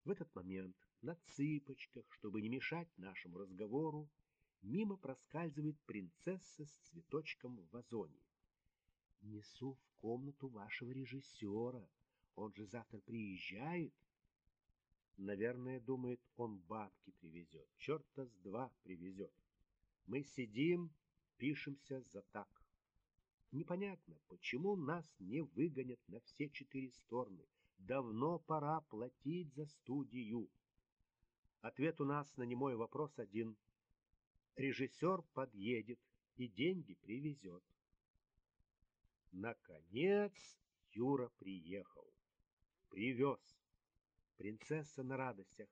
В этот момент на цыпочках, чтобы не мешать нашему разговору, мимо проскальзывает принцесса с цветочком в вазоне. Несу в комнату вашего режиссера. Он же завтра приезжает. Наверное, думает, он бабки привезет. Черта с два привезет. Мы сидим, пишемся за так. Непонятно, почему нас не выгонят на все четыре стороны. Давно пора платить за студию. Ответ у нас на немой вопрос один. Режиссер подъедет и деньги привезет. Наконец Юра приехал, привез. Принцесса на радостях.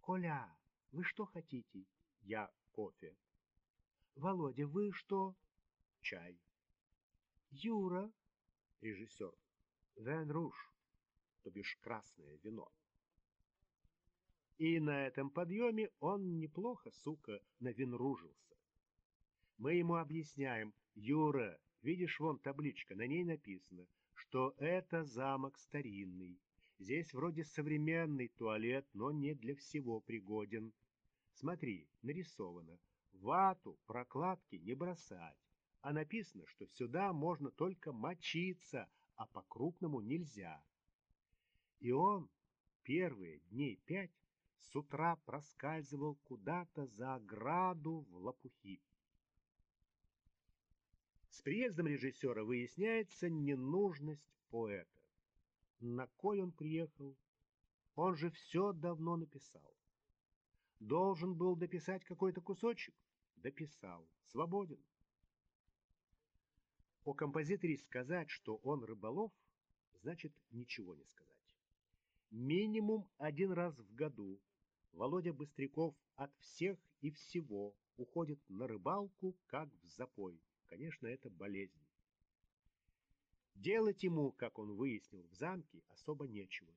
«Коля, вы что хотите?» «Я кофе». «Володя, вы что?» «Чай». «Юра?» Режиссер. «Вен руж», то бишь красное вино. И на этом подъеме он неплохо, сука, навинружился. Мы ему объясняем, Юра, видишь, вон табличка, на ней написано, что это замок старинный. Здесь вроде современный туалет, но не для всего пригоден. Смотри, нарисовано. Вату, прокладки не бросать. А написано, что сюда можно только мочиться, а по-крупному нельзя. И он первые дней пять с утра проскальзывал куда-то за ограду в лопухи. С приездом режиссера выясняется ненужность поэта. На кой он приехал? Он же все давно написал. Должен был дописать какой-то кусочек? Дописал. Свободен. О композиторе сказать, что он рыболов, значит ничего не сказать. Минимум один раз в году Володя Быстряков от всех и всего уходит на рыбалку, как в запой. Конечно, это болезнь. Делать ему, как он выяснил, в замке особо нечего.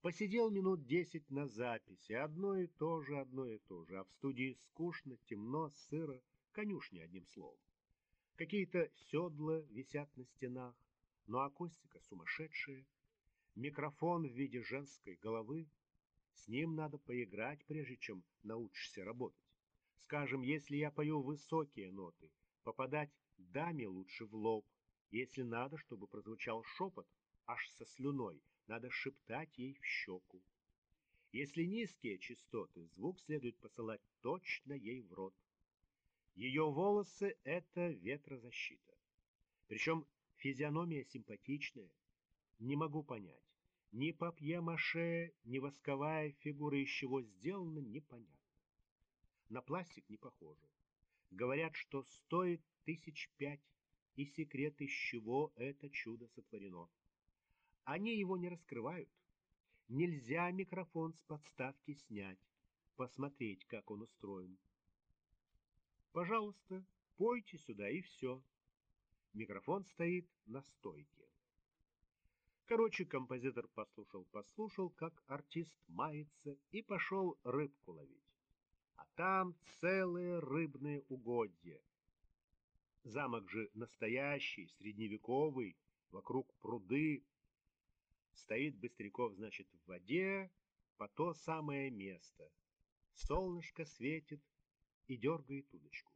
Посидел минут десять на записи, одно и то же, одно и то же, а в студии скучно, темно, сыро, конюшня одним словом. Какие-то седла висят на стенах, но акустика сумасшедшая, микрофон в виде женской головы, с ним надо поиграть, прежде чем научишься работать. Скажем, если я пою высокие ноты, попадать даме лучше в лоб. Если надо, чтобы прозвучал шепот, аж со слюной, надо шептать ей в щеку. Если низкие частоты, звук следует посылать точно ей в рот. Ее волосы — это ветрозащита. Причем физиономия симпатичная. Не могу понять, ни папье-маше, ни восковая фигура из чего сделана, непонятно. На пластик не похоже. Говорят, что стоит тысяч пять, и секрет, из чего это чудо сотворено. Они его не раскрывают. Нельзя микрофон с подставки снять, посмотреть, как он устроен. Пожалуйста, пойте сюда, и все. Микрофон стоит на стойке. Короче, композитор послушал-послушал, как артист мается, и пошел рыбку ловить. А там целые рыбные угодья. Замок же настоящий, средневековый, вокруг пруды. Стоит Быстряков, значит, в воде, по то самое место. Солнышко светит и дергает удочку.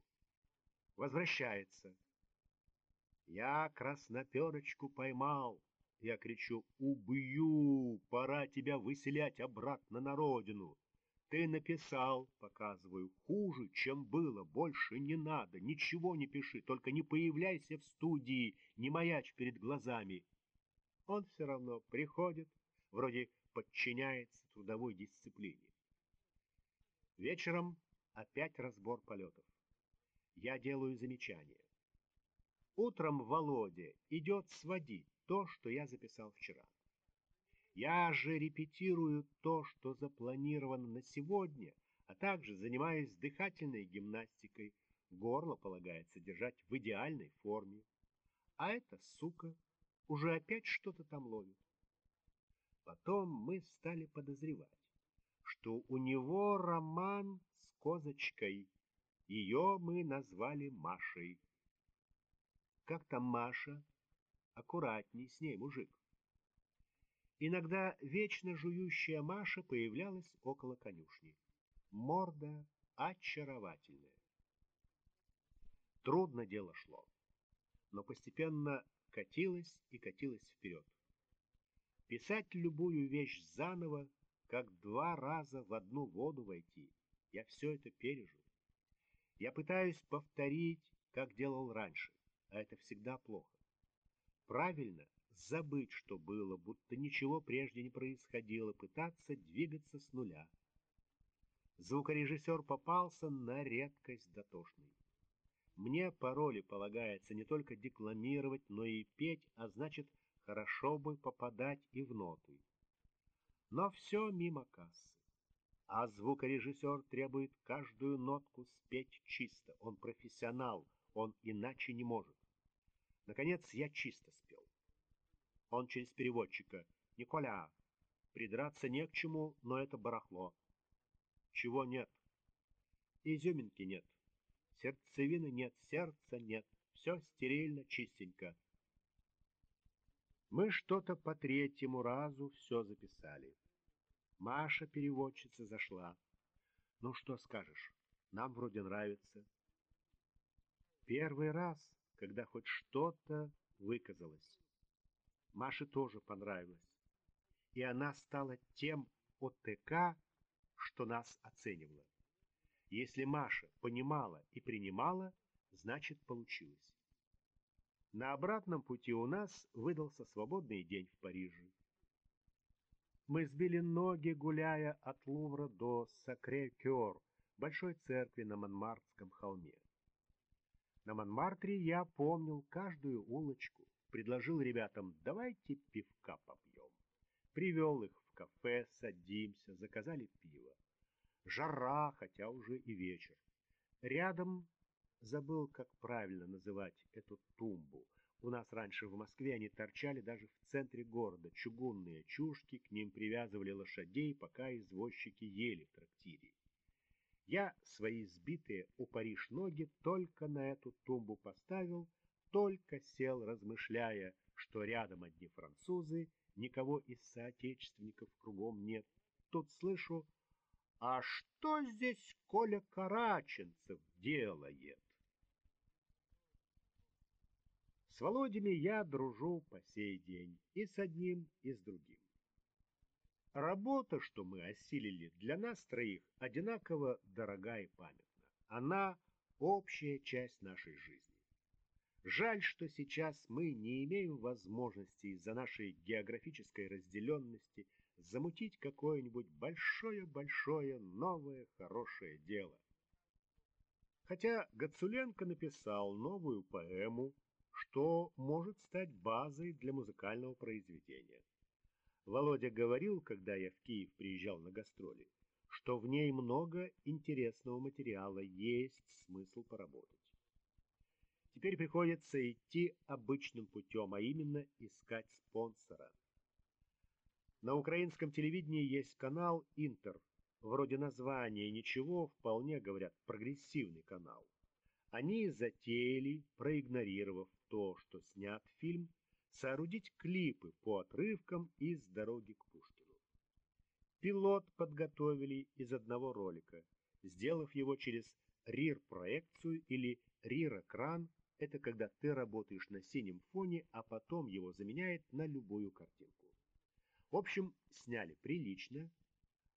Возвращается. Я красноперочку поймал. Я кричу «Убью! Пора тебя выселять обратно на родину!» Ты написал, показываю, хуже, чем было, больше не надо, ничего не пиши, только не появляйся в студии, не маячь перед глазами. Он все равно приходит, вроде подчиняется трудовой дисциплине. Вечером опять разбор полетов. Я делаю замечание. Утром Володя идет сводить то, что я записал вчера. Я же репетирую то, что запланировано на сегодня, а также занимаюсь дыхательной гимнастикой. Горло полагается держать в идеальной форме. А эта сука уже опять что-то там ловит. Потом мы стали подозревать, что у него роман козочкой. Ее мы назвали Машей. Как там Маша? Аккуратней с ней, мужик. Иногда вечно жующая Маша появлялась около конюшни. Морда очаровательная. Трудно дело шло, но постепенно катилась и катилась вперед. Писать любую вещь заново, как два раза в одну воду войти, я все это пережил. Я пытаюсь повторить, как делал раньше, а это всегда плохо. Правильно забыть, что было, будто ничего прежде не происходило, пытаться двигаться с нуля. Звукорежиссер попался на редкость дотошный. Мне по роли полагается не только декламировать, но и петь, а значит, хорошо бы попадать и в ноты. Но все мимо кассы. А звукорежиссер требует каждую нотку спеть чисто. Он профессионал, он иначе не может. Наконец я чисто спел. Он через переводчика. «Николя, придраться не к чему, но это барахло». «Чего нет?» «Изюминки нет. Сердцевины нет, сердца нет. Все стерильно, чистенько». Мы что-то по третьему разу все записали. Маша, переводчица, зашла. Ну, что скажешь, нам вроде нравится. Первый раз, когда хоть что-то выказалось. Маше тоже понравилось. И она стала тем ОТК, что нас оценивала. Если Маша понимала и принимала, значит получилось. На обратном пути у нас выдался свободный день в Париже. Мы сбили ноги, гуляя от Лувра до Сакре-Кёр, большой церкви на Монмартском холме. На Монмартре я помнил каждую улочку, предложил ребятам «давайте пивка попьем». Привел их в кафе, садимся, заказали пиво. Жара, хотя уже и вечер. Рядом забыл, как правильно называть эту тумбу. У нас раньше в Москве они торчали даже в центре города. Чугунные чушки, к ним привязывали лошадей, пока извозчики ели в трактире. Я свои сбитые у Париж ноги только на эту тумбу поставил, только сел, размышляя, что рядом одни французы, никого из соотечественников кругом нет. Тут слышу, а что здесь Коля Караченцев делает? С Володями я дружу по сей день и с одним, и с другим. Работа, что мы осилили, для нас троих одинаково дорога и памятна. Она — общая часть нашей жизни. Жаль, что сейчас мы не имеем возможности из-за нашей географической разделенности замутить какое-нибудь большое-большое новое хорошее дело. Хотя Гацуленко написал новую поэму что может стать базой для музыкального произведения. Володя говорил, когда я в Киев приезжал на гастроли, что в ней много интересного материала, есть смысл поработать. Теперь приходится идти обычным путем, а именно искать спонсора. На украинском телевидении есть канал «Интер». Вроде названия ничего, вполне говорят, прогрессивный канал. Они затеяли, проигнорировав то, что снят фильм, соорудить клипы по отрывкам из «Дороги к Пушкину». Пилот подготовили из одного ролика, сделав его через рир-проекцию или рир-экран. Это когда ты работаешь на синем фоне, а потом его заменяет на любую картинку. В общем, сняли прилично,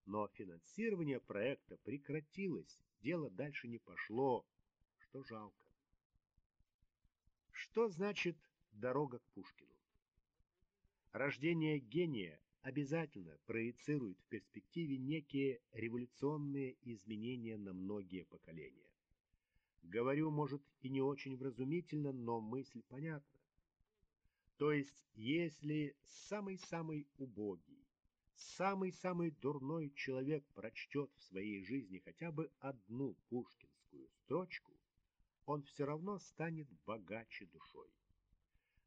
но финансирование проекта прекратилось, дело дальше не пошло, что жалко. Что значит дорога к Пушкину? Рождение гения обязательно проецирует в перспективе некие революционные изменения на многие поколения. Говорю, может, и не очень вразумительно, но мысль понятна. То есть, если самый-самый убогий, самый-самый дурной человек прочтет в своей жизни хотя бы одну пушкинскую строчку, он все равно станет богаче душой.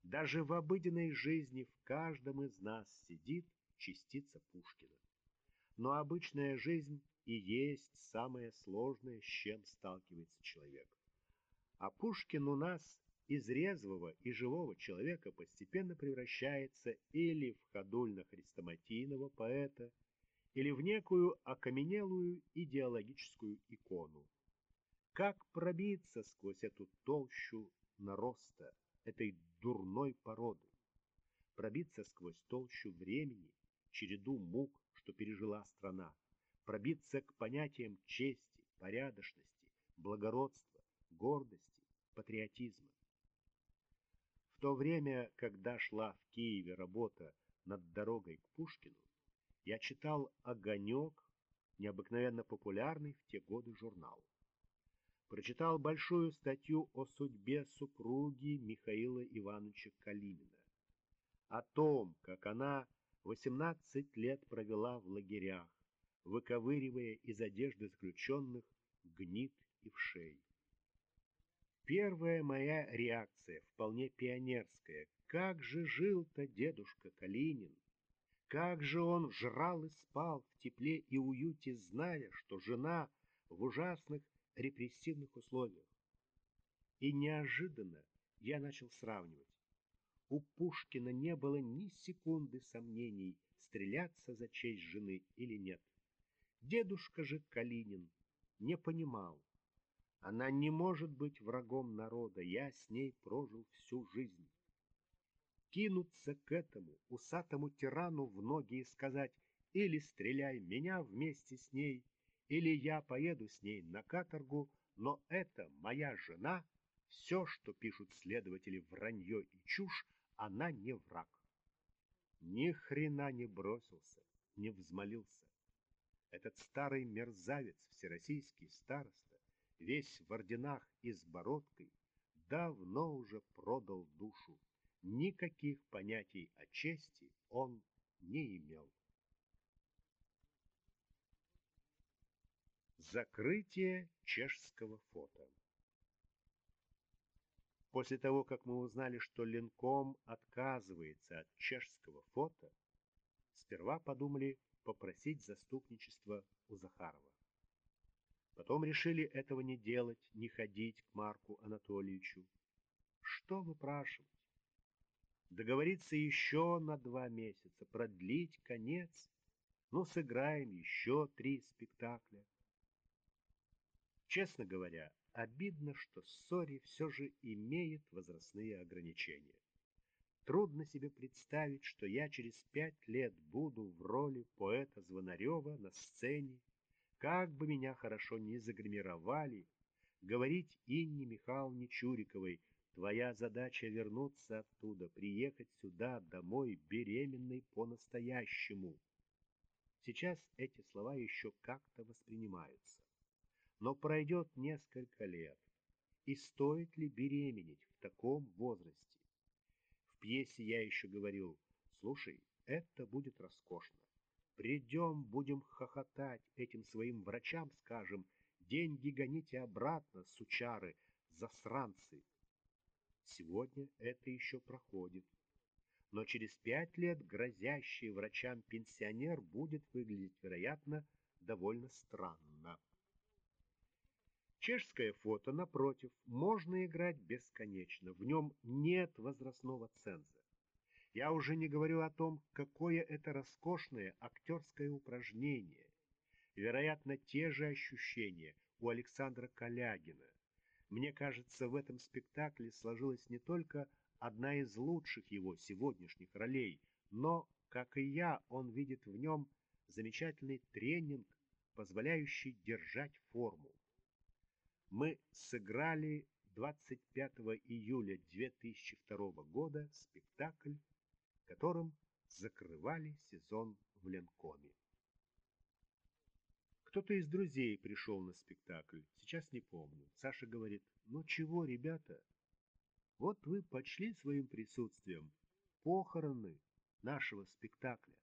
Даже в обыденной жизни в каждом из нас сидит частица Пушкина. Но обычная жизнь и есть самое сложное, с чем сталкивается человек. А Пушкин у нас из резвого и живого человека постепенно превращается или в ходульно-хрестоматийного поэта, или в некую окаменелую идеологическую икону, как пробиться сквозь эту толщу нароста, этой дурной породы? Пробиться сквозь толщу времени, череду мук, что пережила страна, пробиться к понятиям чести, порядочности, благородства, гордости, патриотизма. В то время, когда шла в Киеве работа над дорогой к Пушкину, я читал «Огонек», необыкновенно популярный в те годы журнал прочитал большую статью о судьбе супруги Михаила Ивановича Калинина. о том, как она 18 лет провела в лагерях, выковыривая из одежды заключенных гнит и вшей. Первая моя реакция, вполне пионерская, как же жил-то дедушка Калинин, как же он жрал и спал в тепле и уюте, зная, что жена в ужасных репрессивных условиях. И неожиданно я начал сравнивать. У Пушкина не было ни секунды сомнений, стреляться за честь жены или нет. Дедушка же Калинин не понимал. Она не может быть врагом народа, я с ней прожил всю жизнь. Кинуться к этому усатому тирану в ноги и сказать или стреляй меня вместе с ней, или я поеду с ней на каторгу, но это моя жена, все, что пишут следователи, вранье и чушь, она не враг. Ни хрена не бросился, не взмолился. Этот старый мерзавец, всероссийский староста, весь в орденах и с бородкой, давно уже продал душу. Никаких понятий о чести он не имел. Закрытие чешского фото После того, как мы узнали, что Ленком отказывается от чешского фото, сперва подумали попросить заступничество у Захарова. Потом решили этого не делать, не ходить к Марку Анатольевичу. Что выпрашивать? Договориться еще на два месяца, продлить конец, ну, сыграем еще три спектакля. Честно говоря, Обидно, что Сори все же имеет возрастные ограничения. Трудно себе представить, что я через пять лет буду в роли поэта Звонарева на сцене, как бы меня хорошо не загримировали, говорить Инне Михайловне Чуриковой, твоя задача вернуться оттуда, приехать сюда, домой, беременной по-настоящему. Сейчас эти слова еще как-то воспринимаются. Но пройдет несколько лет, и стоит ли беременеть в таком возрасте? В пьесе я еще говорил, слушай, это будет роскошно. Придем, будем хохотать этим своим врачам, скажем, деньги гоните обратно, сучары, засранцы. Сегодня это еще проходит. Но через пять лет грозящий врачам пенсионер будет выглядеть, вероятно, довольно странно. Чешское фото, напротив, можно играть бесконечно, в нем нет возрастного ценза. Я уже не говорю о том, какое это роскошное актерское упражнение. Вероятно, те же ощущения у Александра Калягина. Мне кажется, в этом спектакле сложилась не только одна из лучших его сегодняшних ролей, но, как и я, он видит в нем замечательный тренинг, позволяющий держать форму мы сыграли 25 июля 2002 года спектакль, которым закрывали сезон в Ленкоме. Кто-то из друзей пришел на спектакль, сейчас не помню. Саша говорит, ну чего, ребята, вот вы почли своим присутствием похороны нашего спектакля.